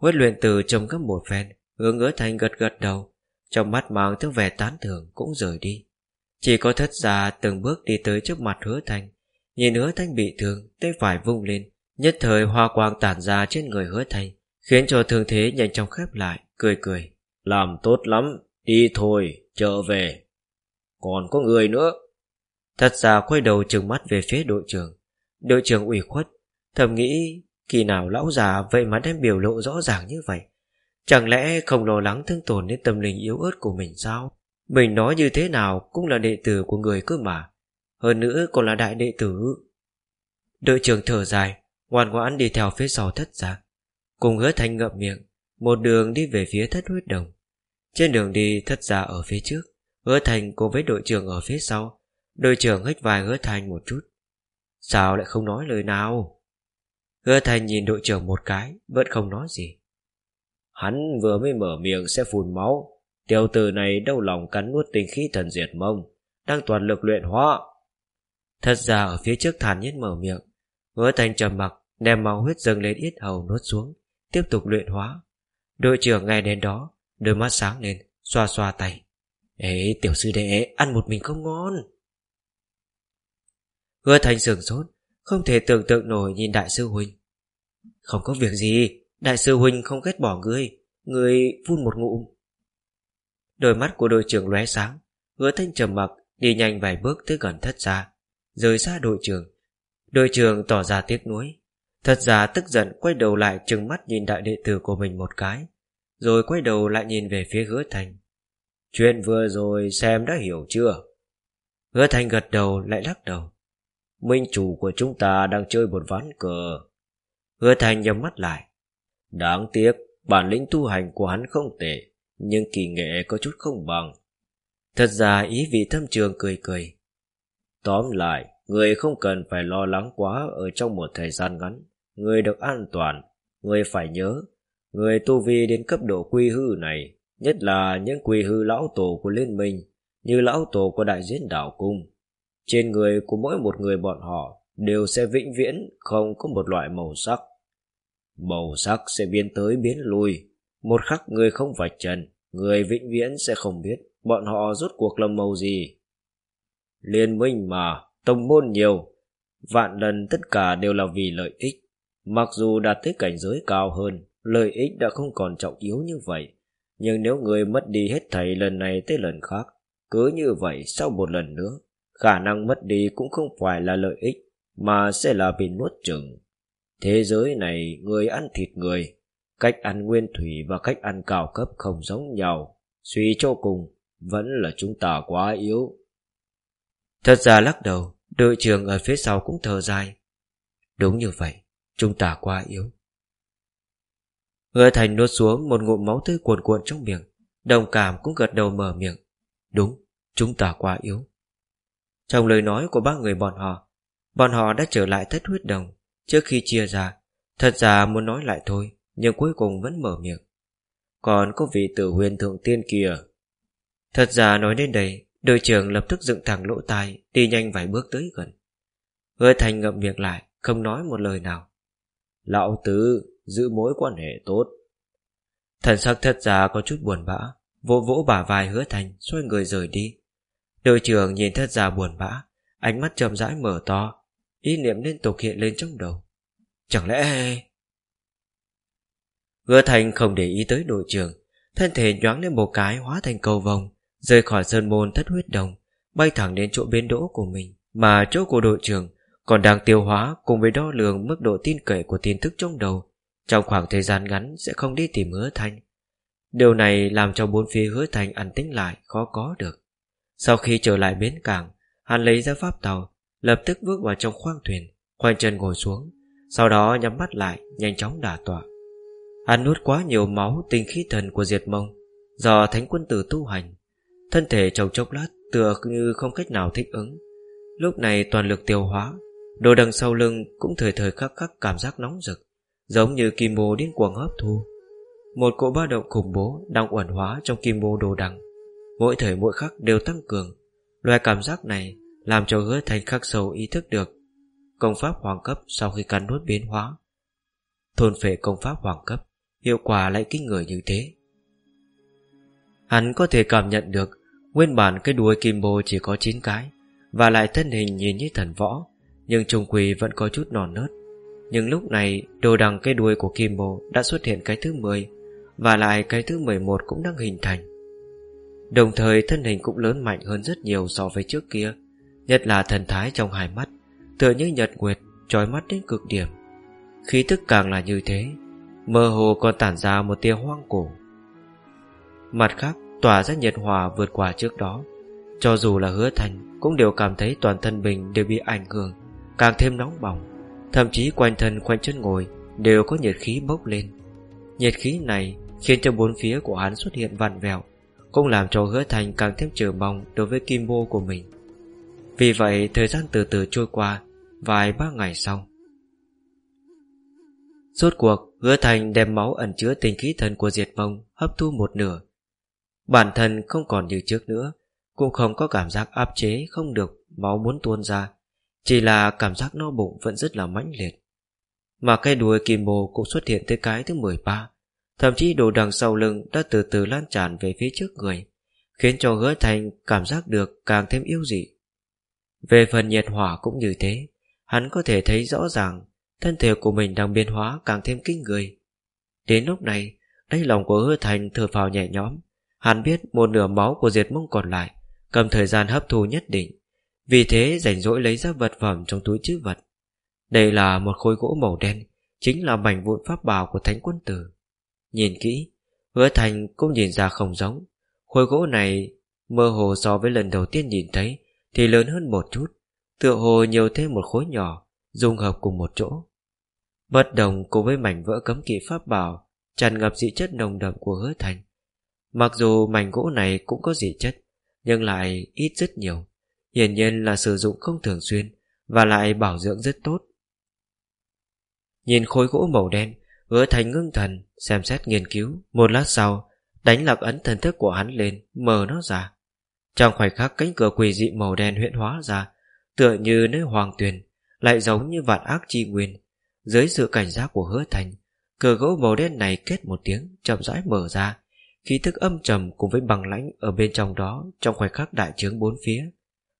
Huyết luyện tử trông gấp một phen, Hướng ngỡ thành gật gật đầu, Trong mắt mang thứ vẻ tán thưởng cũng rời đi. Chỉ có thất gia từng bước đi tới trước mặt hứa thanh Nhìn hứa thanh bị thương, Tay phải vung lên, Nhất thời hoa quang tản ra trên người hứa thanh Khiến cho thương thế nhanh chóng khép lại, Cười cười. Làm tốt lắm, Đi thôi, trở về. Còn có người nữa. Thật ra quay đầu trừng mắt về phía đội trưởng. Đội trưởng ủy khuất, Thầm nghĩ Kỳ nào lão già vậy mà đem biểu lộ rõ ràng như vậy? Chẳng lẽ không lo lắng thương tổn đến tâm linh yếu ớt của mình sao? Mình nói như thế nào Cũng là đệ tử của người cơ mà. Hơn nữa còn là đại đệ tử. Đội trưởng thở dài, Ngoan ngoãn đi theo phía sau thất gia Cùng hứa thanh ngậm miệng Một đường đi về phía thất huyết đồng. Trên đường đi thất gia ở phía trước Hứa thành cùng với đội trưởng ở phía sau. Đội trưởng hít vai hứa thành một chút. Sao lại không nói lời nào? Hứa thành nhìn đội trưởng một cái Vẫn không nói gì. Hắn vừa mới mở miệng sẽ phun máu. Tiểu tử này đau lòng cắn nuốt tinh khí thần diệt mông Đang toàn lực luyện hóa. Thật ra ở phía trước thản nhiên mở miệng. Hứa thành trầm mặc Đem máu huyết dâng lên ít hầu nuốt xuống Tiếp tục luyện hóa. Đội trưởng nghe đến đó, Đôi mắt sáng lên, Xoa xoa tay. Ê, tiểu sư đệ, ăn một mình không ngon. Hứa thành sửng sốt, Không thể tưởng tượng nổi nhìn đại sư huynh. Không có việc gì, Đại sư huynh không ghét bỏ ngươi Ngươi phun một ngụm. Đôi mắt của đội trưởng lóe sáng, Hứa thanh trầm mặc, Đi nhanh vài bước tới gần thất gia, Rời xa đội trưởng. Đội trưởng tỏ ra tiếc nuối. Thật ra tức giận quay đầu lại trừng mắt nhìn đại đệ tử của mình một cái, Rồi quay đầu lại nhìn về phía hứa thành. Chuyện vừa rồi xem đã hiểu chưa? Hứa thành gật đầu lại lắc đầu. Minh chủ của chúng ta đang chơi một ván cờ. Hứa thành nhắm mắt lại. Đáng tiếc, Bản lĩnh tu hành của hắn không tệ, Nhưng kỳ nghệ có chút không bằng. Thật ra ý vị thâm trường cười cười. Tóm lại, Người không cần phải lo lắng quá Ở trong một thời gian ngắn. Người được an toàn, Người phải nhớ, Người tu vi đến cấp độ quy hư này, Nhất là những quy hư lão tổ của liên minh, Như lão tổ của đại diễn đảo cung. Trên người của mỗi một người bọn họ Đều sẽ vĩnh viễn Không có một loại màu sắc. Màu sắc sẽ biến tới biến lui. Một khắc người không vạch trần, Người vĩnh viễn sẽ không biết Bọn họ rốt cuộc là màu gì. Liên minh mà, Tông môn nhiều, Vạn lần tất cả đều là vì lợi ích. Mặc dù đạt tới cảnh giới cao hơn, Lợi ích đã không còn trọng yếu như vậy, Nhưng nếu người mất đi hết thảy lần này tới lần khác, Cứ như vậy sau một lần nữa, Khả năng mất đi cũng không phải là lợi ích, Mà sẽ là bị nuốt chừng Thế giới này, người ăn thịt người, Cách ăn nguyên thủy và cách ăn cao cấp không giống nhau, Suy cho cùng, Vẫn là chúng ta quá yếu. Thật ra lắc đầu, Đội trưởng ở phía sau cũng thở dài. Đúng như vậy. Chúng ta quá yếu. Hứa thành nuốt xuống một ngụm máu tươi cuồn cuộn trong miệng Đồng cảm cũng gật đầu mở miệng. Đúng, chúng ta quá yếu. Trong lời nói của ba người bọn họ Bọn họ đã trở lại thất huyết đồng. Trước khi chia ra Thật ra muốn nói lại thôi Nhưng cuối cùng vẫn mở miệng. Còn có vị tử huyền thượng tiên kia. Thật ra nói đến đây Đội trưởng lập tức dựng thẳng lỗ tai Đi nhanh vài bước tới gần. Hứa thành ngậm miệng lại Không nói một lời nào. Lão tứ, giữ mối quan hệ tốt. Thần sắc thật ra có chút buồn bã, Vỗ vỗ bả vai hứa thành, Xoay người rời đi. Đội trưởng nhìn thất già buồn bã, Ánh mắt chậm rãi mở to, Ý niệm liên tục hiện lên trong đầu. Chẳng lẽ Hứa thành không để ý tới đội trưởng, Thân thể nhoáng lên một cái hóa thành cầu vồng, Rời khỏi sơn môn thất huyết đồng, Bay thẳng đến chỗ bến đỗ của mình, Mà chỗ của đội trưởng còn đang tiêu hóa cùng với đo lường Mức độ tin cậy của tin tức trong đầu, Trong khoảng thời gian ngắn sẽ không đi tìm hứa thanh. Điều này làm cho bốn phía hứa thanh ăn tính lại, Khó có được. Sau khi trở lại bến cảng, Hắn lấy ra pháp tàu, Lập tức bước vào trong khoang thuyền, Khoanh chân ngồi xuống, Sau đó nhắm mắt lại, nhanh chóng đả tọa. Hắn nuốt quá nhiều máu tinh khí thần của diệt mông, Do thánh quân tử tu hành, Thân thể trong chốc lát tựa như không cách nào thích ứng. Lúc này toàn lực tiêu hóa Đồ đằng sau lưng cũng thời thời khắc khắc cảm giác nóng rực, Giống như kim bồ điên cuồng hấp thu. Một cỗ ba động khủng bố Đang uẩn hóa trong kim bồ đồ đằng. Mỗi thời mỗi khắc đều tăng cường. Loài cảm giác này Làm cho hứa thành khắc sâu ý thức được Công pháp hoàng cấp sau khi cắn nuốt biến hóa. Thôn phệ công pháp hoàng cấp, Hiệu quả lại kinh người như thế. Hắn có thể cảm nhận được Nguyên bản cái đuôi kim bồ chỉ có 9 cái Và lại thân hình nhìn như thần võ. Nhưng trùng quỳ vẫn có chút nòn nớt. Nhưng lúc này, Đồ đằng cái đuôi của kim bồ Đã xuất hiện cái thứ 10 Và lại cái thứ 11 cũng đang hình thành. Đồng thời, thân hình cũng lớn mạnh hơn rất nhiều so với trước kia, Nhất là thần thái trong hai mắt, Tựa như nhật nguyệt, trói mắt đến cực điểm. Khí tức càng là như thế, Mơ hồ còn tản ra một tia hoang cổ. Mặt khác, tỏa ra nhiệt hòa vượt qua trước đó, Cho dù là hứa thành Cũng đều cảm thấy toàn thân mình đều bị ảnh hưởng. Càng thêm nóng bỏng, Thậm chí quanh thân quanh chân ngồi Đều có nhiệt khí bốc lên. Nhiệt khí này khiến cho bốn phía của hắn xuất hiện vặn vẹo, Cũng làm cho hứa thành càng thêm chờ mong Đối với kim bô của mình. Vì vậy, thời gian từ từ trôi qua, Vài ba ngày sau. Rốt cuộc, Hứa thành đem máu ẩn chứa tình khí thần của diệt mông Hấp thu một nửa. Bản thân không còn như trước nữa, Cũng không có cảm giác áp chế, Không được, máu muốn tuôn ra. Chỉ là cảm giác no bụng vẫn rất là mãnh liệt. Mà cái đuôi kim bồ Cũng xuất hiện tới cái thứ 13 Thậm chí đồ đằng sau lưng Đã từ từ lan tràn về phía trước người, Khiến cho hứa thành cảm giác được Càng thêm yêu dị. Về phần nhiệt hỏa cũng như thế, Hắn có thể thấy rõ ràng Thân thể của mình đang biến hóa càng thêm kinh người. Đến lúc này, Đáy lòng của hứa thành thở phào nhẹ nhõm. Hắn biết một nửa máu của diệt mông còn lại, Cầm thời gian hấp thu nhất định. Vì thế rảnh rỗi lấy ra vật phẩm trong túi chữ vật. Đây là một khối gỗ màu đen, Chính là mảnh vụn pháp bảo của thánh quân tử. Nhìn kỹ, Hứa thành cũng nhìn ra không giống. Khối gỗ này, Mơ hồ so với lần đầu tiên nhìn thấy, Thì lớn hơn một chút, Tựa hồ nhiều thêm một khối nhỏ, Dung hợp cùng một chỗ. Bất đồng cùng với mảnh vỡ cấm kỵ pháp bảo, Tràn ngập dị chất nồng đậm của hứa thành. Mặc dù mảnh gỗ này cũng có dị chất, Nhưng lại ít rất nhiều. Hiển nhiên là sử dụng không thường xuyên Và lại bảo dưỡng rất tốt. Nhìn khối gỗ màu đen, Hứa thành ngưng thần, Xem xét nghiên cứu, Một lát sau, Đánh lạc ấn thần thức của hắn lên, Mở nó ra. Trong khoảnh khắc cánh cửa quỷ dị màu đen huyện hóa ra, Tựa như nơi hoàng tuyền, Lại giống như vạn ác chi nguyên. Dưới sự cảnh giác của hứa thành, Cửa gỗ màu đen này kết một tiếng, chậm rãi mở ra. Khí thức âm trầm cùng với bằng lãnh ở bên trong đó, trong khoảnh khắc đại trướng bốn phía.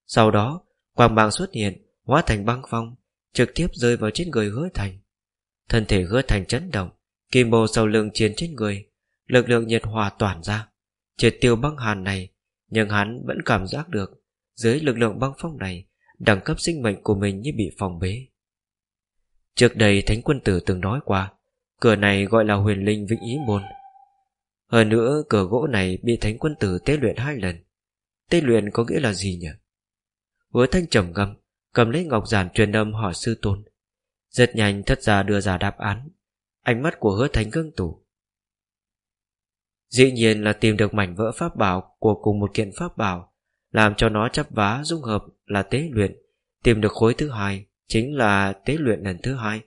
Sau đó, quang bàng xuất hiện, hóa thành băng phong, trực tiếp rơi vào trên người hứa thành. Thân thể hứa thành chấn động, kim bồ sau lưng chiến trên người, lực lượng nhiệt hòa toàn ra. Triệt tiêu băng hàn này, nhưng hắn vẫn cảm giác được, dưới lực lượng băng phong này, đẳng cấp sinh mệnh của mình như bị phòng bế. Trước đây Thánh Quân Tử từng nói qua, cửa này gọi là huyền linh vĩnh ý môn, hơn nữa cửa gỗ này bị thánh quân tử tế luyện hai lần Tế luyện có nghĩa là gì nhỉ? Hứa thanh trầm ngâm, Cầm lấy ngọc giản truyền âm hỏi sư tôn. Rất nhanh thất gia đưa ra đáp án. Ánh mắt của hứa thanh ngưng tủ Dĩ nhiên là tìm được mảnh vỡ pháp bảo Của cùng một kiện pháp bảo, Làm cho nó chắp vá dung hợp là tế luyện. Tìm được khối thứ hai Chính là tế luyện lần thứ hai.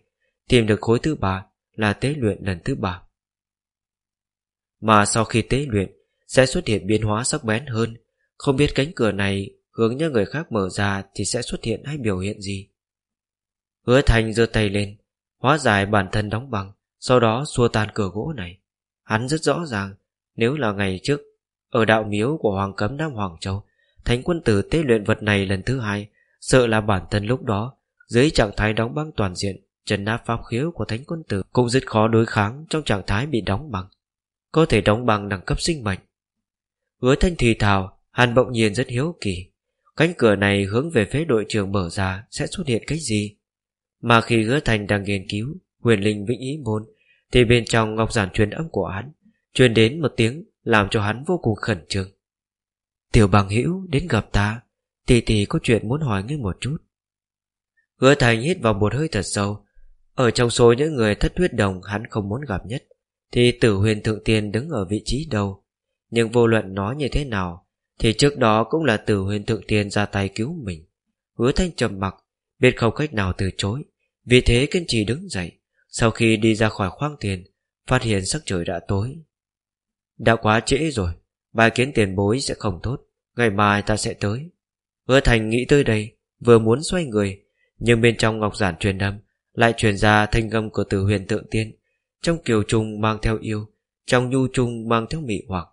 Tìm được khối thứ ba Là tế luyện lần thứ ba. Mà sau khi tế luyện, Sẽ xuất hiện biến hóa sắc bén hơn. Không biết cánh cửa này Hướng những người khác mở ra Thì sẽ xuất hiện hay biểu hiện gì Hứa thành giơ tay lên Hóa giải bản thân đóng bằng Sau đó xua tan cửa gỗ này Hắn rất rõ ràng Nếu là ngày trước Ở đạo miếu của Hoàng Cấm Nam Hoàng Châu Thánh quân tử tế luyện vật này lần thứ hai Sợ là bản thân lúc đó Dưới trạng thái đóng băng toàn diện Trần áp pháp khiếu của thánh quân tử Cũng rất khó đối kháng trong trạng thái bị đóng băng có thể đóng băng đẳng cấp sinh mệnh. Hứa thanh thì thào, hàn bỗng nhiên rất hiếu kỳ. Cánh cửa này hướng về phía đội trưởng mở ra sẽ xuất hiện cái gì? Mà khi hứa Thành đang nghiên cứu huyền linh vĩnh ý môn, thì bên trong ngọc giản truyền âm của hắn truyền đến một tiếng làm cho hắn vô cùng khẩn trương. Tiểu bằng hữu đến gặp ta, tỷ tỷ có chuyện muốn hỏi ngươi một chút. Hứa thành hít vào một hơi thật sâu, ở trong số những người thất huyết đồng hắn không muốn gặp nhất thì tử huyền thượng tiên đứng ở vị trí đầu. Nhưng vô luận nó như thế nào, thì trước đó cũng là tử huyền thượng tiên ra tay cứu mình. Hứa thanh trầm mặc, Biết không cách nào từ chối. Vì thế kiên trì đứng dậy. Sau khi đi ra khỏi khoang tiền Phát hiện sắc trời đã tối. Đã quá trễ rồi Bài kiến tiền bối sẽ không tốt. Ngày mai ta sẽ tới. Hứa thành nghĩ tới đây Vừa muốn xoay người. Nhưng bên trong ngọc giản truyền âm Lại truyền ra thanh âm của từ huyền tượng tiên. Trong kiều trung mang theo yêu Trong nhu trung mang theo mị hoặc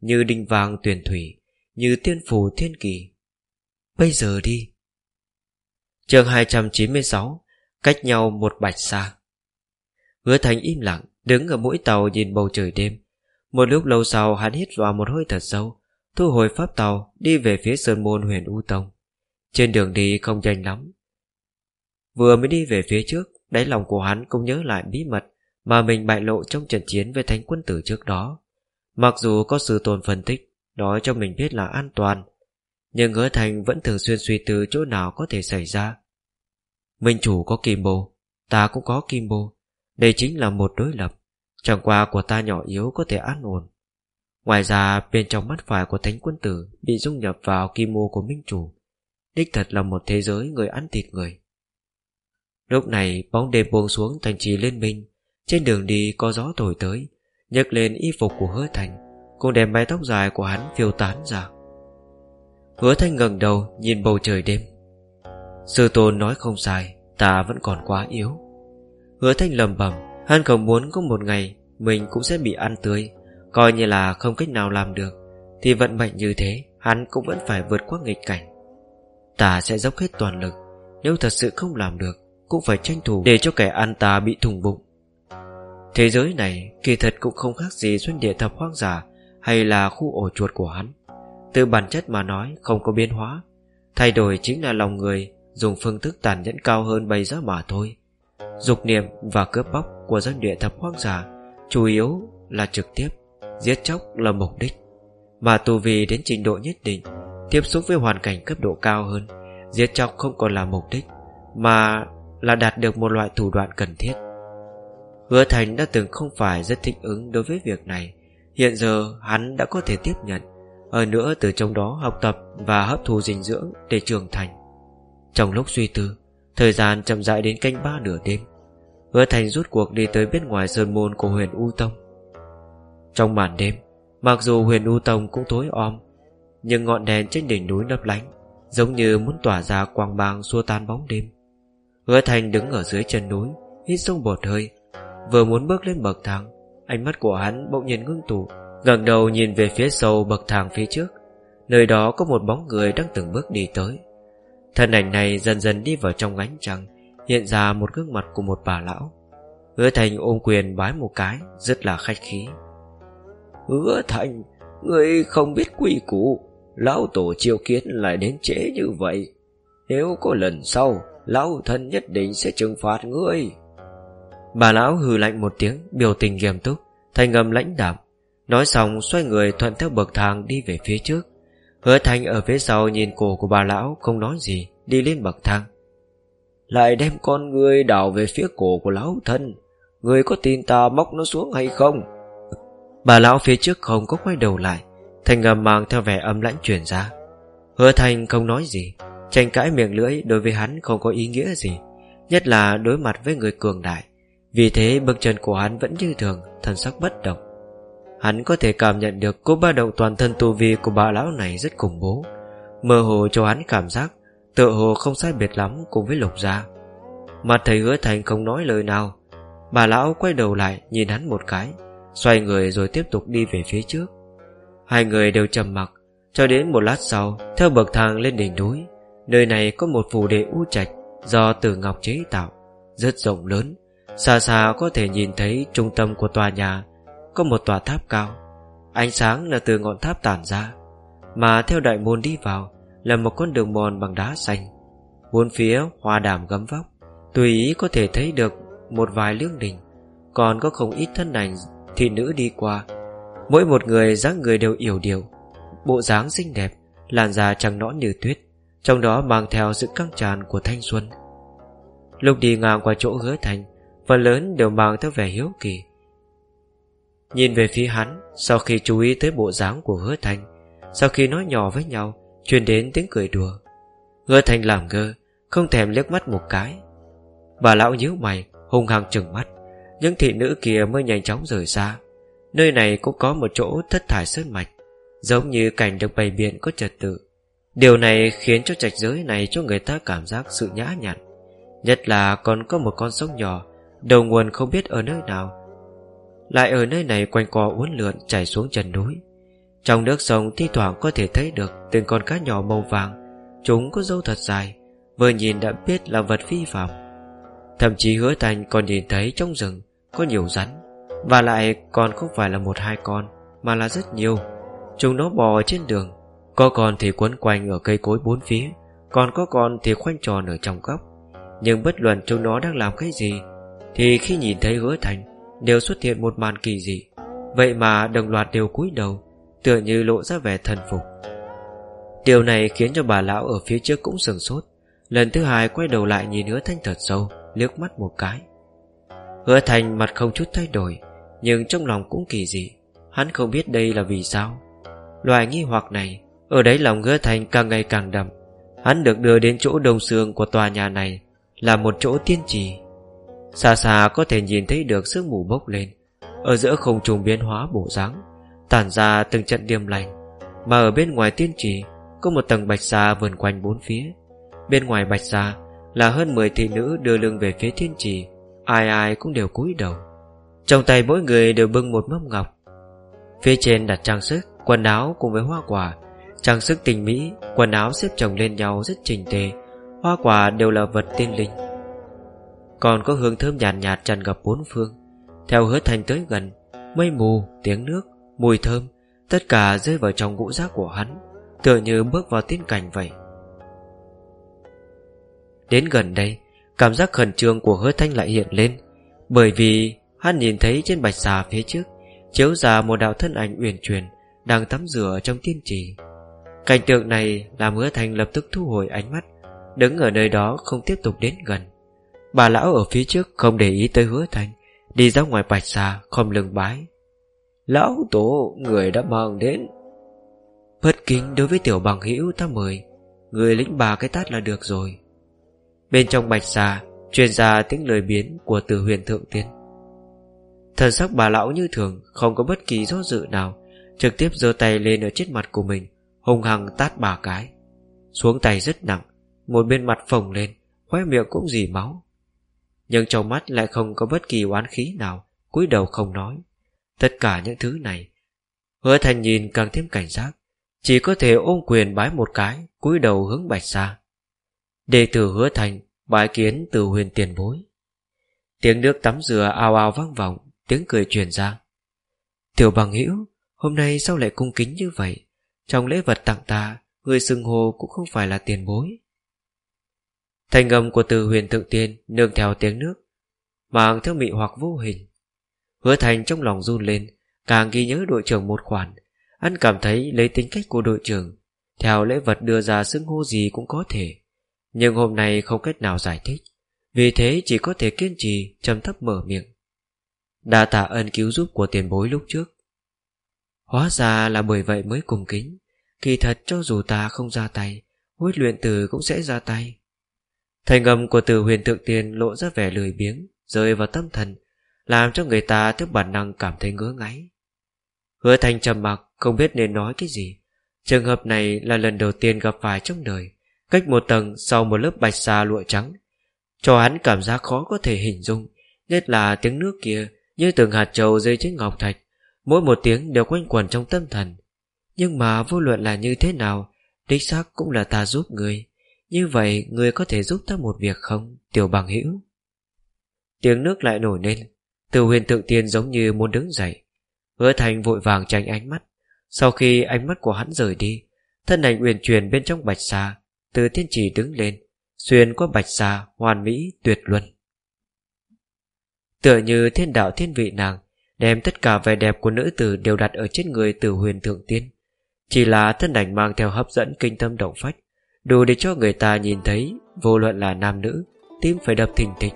Như đinh vàng tuyển thủy. Như tiên phù thiên kỳ. Bây giờ đi. Chương 296 Cách nhau một bạch xa Hứa thành im lặng, Đứng ở mũi tàu nhìn bầu trời đêm. Một lúc lâu sau, hắn hít vào một hơi thật sâu, Thu hồi pháp tàu, Đi về phía sơn môn huyền U Tông. Trên đường đi không nhanh lắm. Vừa mới đi về phía trước, Đáy lòng của hắn cũng nhớ lại bí mật Mà mình bại lộ trong trận chiến với thánh quân tử trước đó. Mặc dù có sự tồn phân tích Nói cho mình biết là an toàn. Nhưng hứa thành vẫn thường xuyên suy tư chỗ nào có thể xảy ra. Minh chủ có kim bồ Ta cũng có kim bồ Đây chính là một đối lập. Chẳng qua của ta nhỏ yếu có thể an ổn. Ngoài ra, bên trong mắt phải của thánh quân tử Bị dung nhập vào kim mô của minh chủ. Đích thật là một thế giới người ăn thịt người. Lúc này, bóng đêm buông xuống thành trì lên minh. Trên đường đi có gió thổi tới, nhấc lên y phục của hứa thành. Cùng đem mái tóc dài của hắn phiêu tán ra. Hứa thanh ngẩng đầu Nhìn bầu trời đêm. Sư tôn nói không sai, Ta vẫn còn quá yếu. Hứa thanh lầm bầm Hắn không muốn có một ngày Mình cũng sẽ bị ăn tươi, Coi như là không cách nào làm được, Thì vận mệnh như thế, Hắn cũng vẫn phải vượt qua nghịch cảnh. Ta sẽ dốc hết toàn lực, Nếu thật sự không làm được, Cũng phải tranh thủ để cho kẻ ăn ta bị thùng bụng. Thế giới này Kỳ thật cũng không khác gì xuyên địa thập hoang giả hay là khu ổ chuột của hắn. Từ bản chất mà nói, không có biến hóa. Thay đổi chính là lòng người, Dùng phương thức tàn nhẫn cao hơn bây giờ mà thôi. Dục niệm và cướp bóc Của dân địa thập hoang giả Chủ yếu là trực tiếp, Giết chóc là mục đích. Mà tù vì đến trình độ nhất định, Tiếp xúc với hoàn cảnh cấp độ cao hơn, Giết chóc không còn là mục đích, Mà là đạt được một loại thủ đoạn cần thiết. Hứa Thành đã từng không phải rất thích ứng đối với việc này. Hiện giờ, hắn đã có thể tiếp nhận, Hơn nữa từ trong đó học tập Và hấp thu dinh dưỡng để trưởng thành. Trong lúc suy tư, Thời gian chậm rãi đến canh ba nửa đêm, Hứa Thành rút cuộc đi tới bên ngoài sơn môn của huyền U Tông. Trong màn đêm, Mặc dù huyền U Tông cũng tối om, Nhưng ngọn đèn trên đỉnh núi lấp lánh, Giống như muốn tỏa ra quang mang xua tan bóng đêm. Hứa Thành đứng ở dưới chân núi, Hít sông bột hơi, Vừa muốn bước lên bậc thang Ánh mắt của hắn bỗng nhiên ngưng tụ, ngẩng đầu nhìn về phía sâu bậc thang phía trước. Nơi đó có một bóng người đang từng bước đi tới. Thân ảnh này dần dần đi vào trong ánh trăng, Hiện ra một gương mặt của một bà lão. Hứa Thành ôm quyền bái một cái, Rất là khách khí. Hứa Thành, Người không biết quy củ, Lão tổ chiêu kiến lại đến trễ như vậy. Nếu có lần sau, Lão thân nhất định sẽ trừng phạt ngươi. Bà lão hừ lạnh một tiếng, Biểu tình nghiêm túc Thành ngầm lãnh đạm. Nói xong, xoay người thuận theo bậc thang đi về phía trước. Hứa Thành ở phía sau nhìn cổ của bà lão, Không nói gì, Đi lên bậc thang. Lại đem con người đảo về phía cổ của lão thân. Người có tin ta móc nó xuống hay không? Bà lão phía trước không có quay đầu lại Thành ngầm mang theo vẻ âm lãnh chuyển ra. Hứa Thành không nói gì, Tranh cãi miệng lưỡi đối với hắn không có ý nghĩa gì, Nhất là đối mặt với người cường đại. Vì thế, bước chân của hắn vẫn như thường, Thần sắc bất động. Hắn có thể cảm nhận được cô ba động toàn thân tu vi của bà lão này rất khủng bố. Mơ hồ cho hắn cảm giác, Tựa hồ không sai biệt lắm cùng với lục gia. Mặt thầy hứa thành không nói lời nào. Bà lão quay đầu lại, nhìn hắn một cái, Xoay người rồi tiếp tục đi về phía trước. Hai người đều trầm mặc, Cho đến một lát sau, Theo bậc thang lên đỉnh núi, Nơi này có một phủ đệ u trạch Do từ ngọc chế tạo, Rất rộng lớn Xa xa có thể nhìn thấy trung tâm của tòa nhà, Có một tòa tháp cao. Ánh sáng là từ ngọn tháp tản ra, Mà theo đại môn đi vào Là một con đường mòn bằng đá xanh. Bốn phía hoa đảm gấm vóc, Tùy ý có thể thấy được Một vài lương đình, Còn có không ít thân ảnh thị nữ đi qua. Mỗi một người dáng người đều yểu điệu, Bộ dáng xinh đẹp, Làn da trắng nõn như tuyết, Trong đó mang theo sự căng tràn của thanh xuân. Lúc đi ngang qua chỗ hứa thành Phần lớn đều mang theo vẻ hiếu kỳ. Nhìn về phía hắn, Sau khi chú ý tới bộ dáng của hứa thành, Sau khi nói nhỏ với nhau, Truyền đến tiếng cười đùa. Hứa thành làm ngơ, Không thèm liếc mắt một cái. Bà lão nhíu mày, Hung hăng trừng mắt. Những thị nữ kia mới nhanh chóng rời xa. Nơi này cũng có một chỗ thất thải sơn mạch, Giống như cảnh được bày biện có trật tự. Điều này khiến cho trạch giới này cho người ta cảm giác sự nhã nhặn. Nhất là còn có một con sông nhỏ Đầu nguồn không biết ở nơi nào. Lại ở nơi này quanh co uốn lượn chảy xuống chân núi. Trong nước sông thi thoảng có thể thấy được Từng con cá nhỏ màu vàng. Chúng có dâu thật dài, Vừa nhìn đã biết là vật phi phạm. Thậm chí hứa thành còn nhìn thấy trong rừng Có nhiều rắn, Và lại còn không phải là một hai con, Mà là rất nhiều. Chúng nó bò trên đường, Có con thì quấn quanh ở cây cối bốn phía, Còn có con thì khoanh tròn ở trong góc. Nhưng bất luận chúng nó đang làm cái gì thì khi nhìn thấy hứa thành, Đều xuất hiện một màn kỳ dị. Vậy mà đồng loạt đều cúi đầu, Tựa như lộ ra vẻ thần phục. Điều này khiến cho bà lão ở phía trước cũng sừng sốt. Lần thứ hai quay đầu lại nhìn hứa thanh thật sâu, Liếc mắt một cái. Hứa thành mặt không chút thay đổi, Nhưng trong lòng cũng kỳ dị. Hắn không biết đây là vì sao. Loài nghi hoặc này, Ở đấy lòng hứa thành càng ngày càng đậm. Hắn được đưa đến chỗ đông xương của tòa nhà này, Là một chỗ tiên trì. Xa xa có thể nhìn thấy được sương mù bốc lên. Ở giữa không trùng biến hóa bổ dáng, Tản ra từng trận điềm lành. Mà ở bên ngoài tiên trì, Có một tầng bạch xa vườn quanh bốn phía. Bên ngoài bạch xa Là hơn 10 thị nữ đưa lưng về phía thiên trì. Ai ai cũng đều cúi đầu. Trong tay mỗi người đều bưng một mâm ngọc. Phía trên đặt trang sức, Quần áo cùng với hoa quả. Trang sức tình mỹ, Quần áo xếp chồng lên nhau rất trình tề. Hoa quả đều là vật tiên linh. Còn có hương thơm nhàn nhạt, nhạt tràn ngập bốn phương. Theo hứa thành tới gần Mây mù, tiếng nước, mùi thơm Tất cả rơi vào trong ngũ giác của hắn Tựa như bước vào tiên cảnh vậy. Đến gần đây Cảm giác khẩn trương của hứa thanh lại hiện lên Bởi vì hắn nhìn thấy trên bạch xà phía trước Chiếu ra một đạo thân ảnh uyển chuyển Đang tắm rửa trong tiên trì. Cảnh tượng này làm hứa thanh lập tức thu hồi ánh mắt Đứng ở nơi đó không tiếp tục đến gần. Bà lão ở phía trước không để ý tới hứa thanh, Đi ra ngoài bạch xà, không lưng bái. Lão tổ, người đã mang đến. Bất kính đối với tiểu bằng hữu ta mời, Người lĩnh bà cái tát là được rồi. Bên trong bạch xà, Truyền ra tiếng lời biến của từ huyền thượng tiên. Thần sắc bà lão như thường, Không có bất kỳ do dự nào, Trực tiếp giơ tay lên ở trên mặt của mình Hùng hăng tát bà cái. Xuống tay rất nặng, Một bên mặt phồng lên, Khóe miệng cũng dì máu. Nhưng trong mắt lại không có bất kỳ oán khí nào, cúi đầu không nói. Tất cả những thứ này, Hứa thành nhìn càng thêm cảnh giác, Chỉ có thể ôm quyền bái một cái, cúi đầu hướng bạch xa Đệ tử hứa thành Bái kiến từ huyền tiền bối. Tiếng nước tắm dừa ao ao vang vọng, Tiếng cười truyền ra. Tiểu bằng hữu, Hôm nay sao lại cung kính như vậy? Trong lễ vật tặng ta, Người xưng hồ cũng không phải là tiền bối. Thành âm của từ huyền thượng tiên Nương theo tiếng nước, Mang theo mị hoặc vô hình. Hứa thành trong lòng run lên, Càng ghi nhớ đội trưởng một khoản. Anh cảm thấy lấy tính cách của đội trưởng, Theo lễ vật đưa ra xưng hô gì cũng có thể, Nhưng hôm nay không cách nào giải thích, Vì thế chỉ có thể kiên trì trầm thấp mở miệng. Đa tạ ân cứu giúp của tiền bối lúc trước. Hóa ra là bởi vậy mới cùng kính, Kỳ thật cho dù ta không ra tay, huấn luyện tử cũng sẽ ra tay. Thành âm của từ huyền thượng tiên lộ ra vẻ lười biếng, Rơi vào tâm thần, Làm cho người ta theo bản năng cảm thấy ngứa ngáy. Hứa thành trầm mặc, Không biết nên nói cái gì. Trường hợp này là lần đầu tiên gặp phải trong đời, Cách một tầng sau một lớp bạch xa lụa trắng. Cho hắn cảm giác khó có thể hình dung, Nhất là tiếng nước kia Như từng hạt trầu rơi trên ngọc thạch, Mỗi một tiếng đều quanh quẩn trong tâm thần. Nhưng mà vô luận là như thế nào, Đích xác cũng là ta giúp người. Như vậy người có thể giúp ta một việc không, Tiểu bằng hữu? Tiếng nước lại nổi lên. Từ huyền thượng tiên giống như muốn đứng dậy. Hứa thành vội vàng tránh ánh mắt. Sau khi ánh mắt của hắn rời đi, Thân ảnh uyển chuyển bên trong bạch xa Từ thiên trì đứng lên, Xuyên qua bạch xa hoàn mỹ, tuyệt luân. Tựa như thiên đạo thiên vị nàng, Đem tất cả vẻ đẹp của nữ tử Đều đặt ở trên người từ huyền thượng tiên. Chỉ là thân ảnh mang theo hấp dẫn Kinh tâm động phách Đủ để cho người ta nhìn thấy, Vô luận là nam nữ, Tim phải đập thình thịch.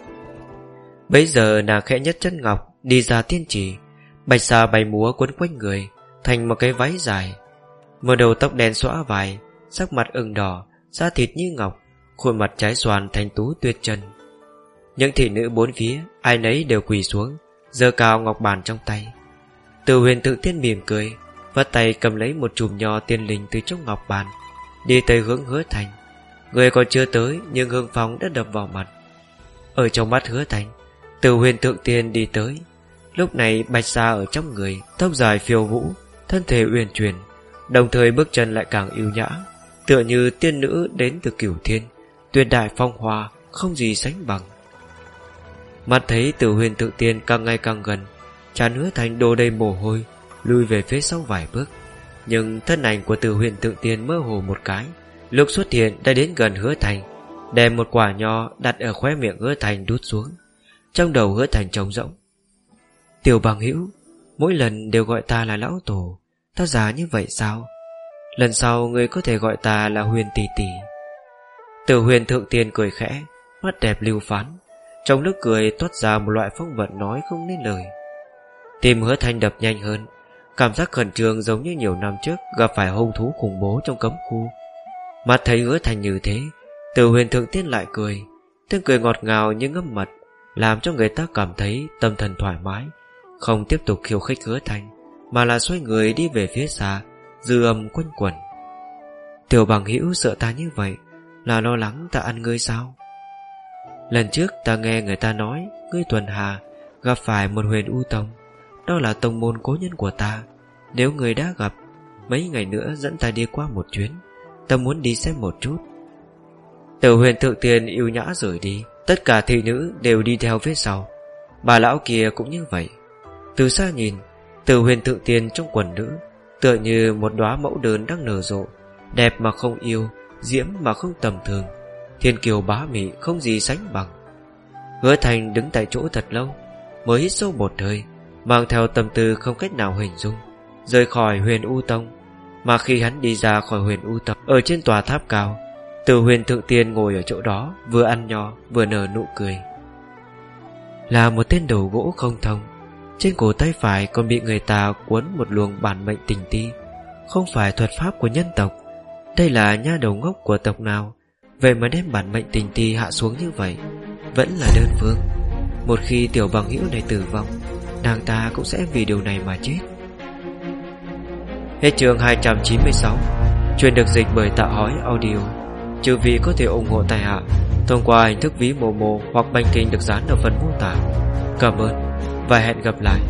Bây giờ nàng khẽ nhất chân ngọc, Đi ra tiên trì. Bạch xà bay múa quấn quanh người, Thành một cái váy dài. Mở đầu tóc đen xõa vài Sắc mặt ửng đỏ, Da thịt như ngọc, Khuôn mặt trái xoàn thành tú tuyệt trần. Những thị nữ bốn phía, Ai nấy đều quỳ xuống, giơ cao ngọc bàn trong tay. Từ huyền tự tiên mỉm cười, Vắt tay cầm lấy một chùm nho tiên linh từ trong ngọc bàn. Đi tới hướng hứa thành. Người còn chưa tới, Nhưng hương phong đã đập vào mặt. Ở trong mắt hứa thành, Từ huyền thượng tiên đi tới. Lúc này bạch xa ở trong người, Tóc dài phiêu vũ, Thân thể uyển chuyển, Đồng thời bước chân lại càng yêu nhã, Tựa như tiên nữ đến từ cửu thiên, Tuyệt đại phong hoa, Không gì sánh bằng. Mắt thấy từ huyền thượng tiên càng ngày càng gần, Chán hứa thành đồ đầy mồ hôi Lui về phía sau vài bước. Nhưng thân ảnh của từ huyền Tượng tiên mơ hồ một cái. Lúc xuất hiện đã đến gần hứa thành, Đem một quả nho đặt ở khóe miệng hứa thành đút xuống. Trong đầu hứa thành trống rỗng. Tiểu bằng hữu, Mỗi lần đều gọi ta là lão tổ Ta già như vậy sao? Lần sau người có thể gọi ta là huyền tỷ tỷ. Từ huyền thượng tiên cười khẽ, Mắt đẹp lưu phán. Trong nước cười toát ra một loại phong vận nói không nên lời. Tim hứa thanh đập nhanh hơn Cảm giác khẩn trương giống như nhiều năm trước Gặp phải hung thú khủng bố trong cấm khu. Mắt thấy hứa thành như thế, Từ huyền thượng tiên lại cười. Tiếng cười ngọt ngào như ngâm mật, Làm cho người ta cảm thấy tâm thần thoải mái, Không tiếp tục khiêu khích hứa thành, Mà là xoay người đi về phía xa, Dư âm quanh quẩn. Tiểu bằng hữu sợ ta như vậy, Là lo lắng ta ăn ngươi sao? Lần trước ta nghe người ta nói, Ngươi tuần hà, Gặp phải một huyền u tông. Đó là tông môn cố nhân của ta. Nếu người đã gặp, Mấy ngày nữa dẫn ta đi qua một chuyến. Ta muốn đi xem một chút. Tiểu huyền thượng tiền yêu nhã rời đi. Tất cả thị nữ đều đi theo phía sau. Bà lão kia cũng như vậy. Từ xa nhìn, Từ huyền thượng tiền trong quần nữ, Tựa như một đóa mẫu đơn đang nở rộ, Đẹp mà không yêu, Diễm mà không tầm thường. Thiên kiều bá mị không gì sánh bằng. Hứa thành đứng tại chỗ thật lâu, Mới hít sâu một hơi Mang theo tâm tư không cách nào hình dung, Rời khỏi huyền U Tông. Mà khi hắn đi ra khỏi huyền U Tông, Ở trên tòa tháp cao, Từ huyền thượng tiên ngồi ở chỗ đó, Vừa ăn nho, vừa nở nụ cười. Là một tên đầu gỗ không thông, trên cổ tay phải còn bị người ta cuốn một luồng bản mệnh tình ti. Không phải thuật pháp của nhân tộc, Đây là nha đầu ngốc của tộc nào? Vậy mà đem bản mệnh tình ti hạ xuống như vậy, Vẫn là đơn phương. Một khi tiểu bằng hữu này tử vong Nàng ta cũng sẽ vì điều này mà chết. Hết chương 296 Truyền được dịch bởi Tạ Hói Audio. Trừ vị có thể ủng hộ tài hạ, Thông qua hình thức ví Momo hoặc banh kinh được dán ở phần mô tả. Cảm ơn và hẹn gặp lại.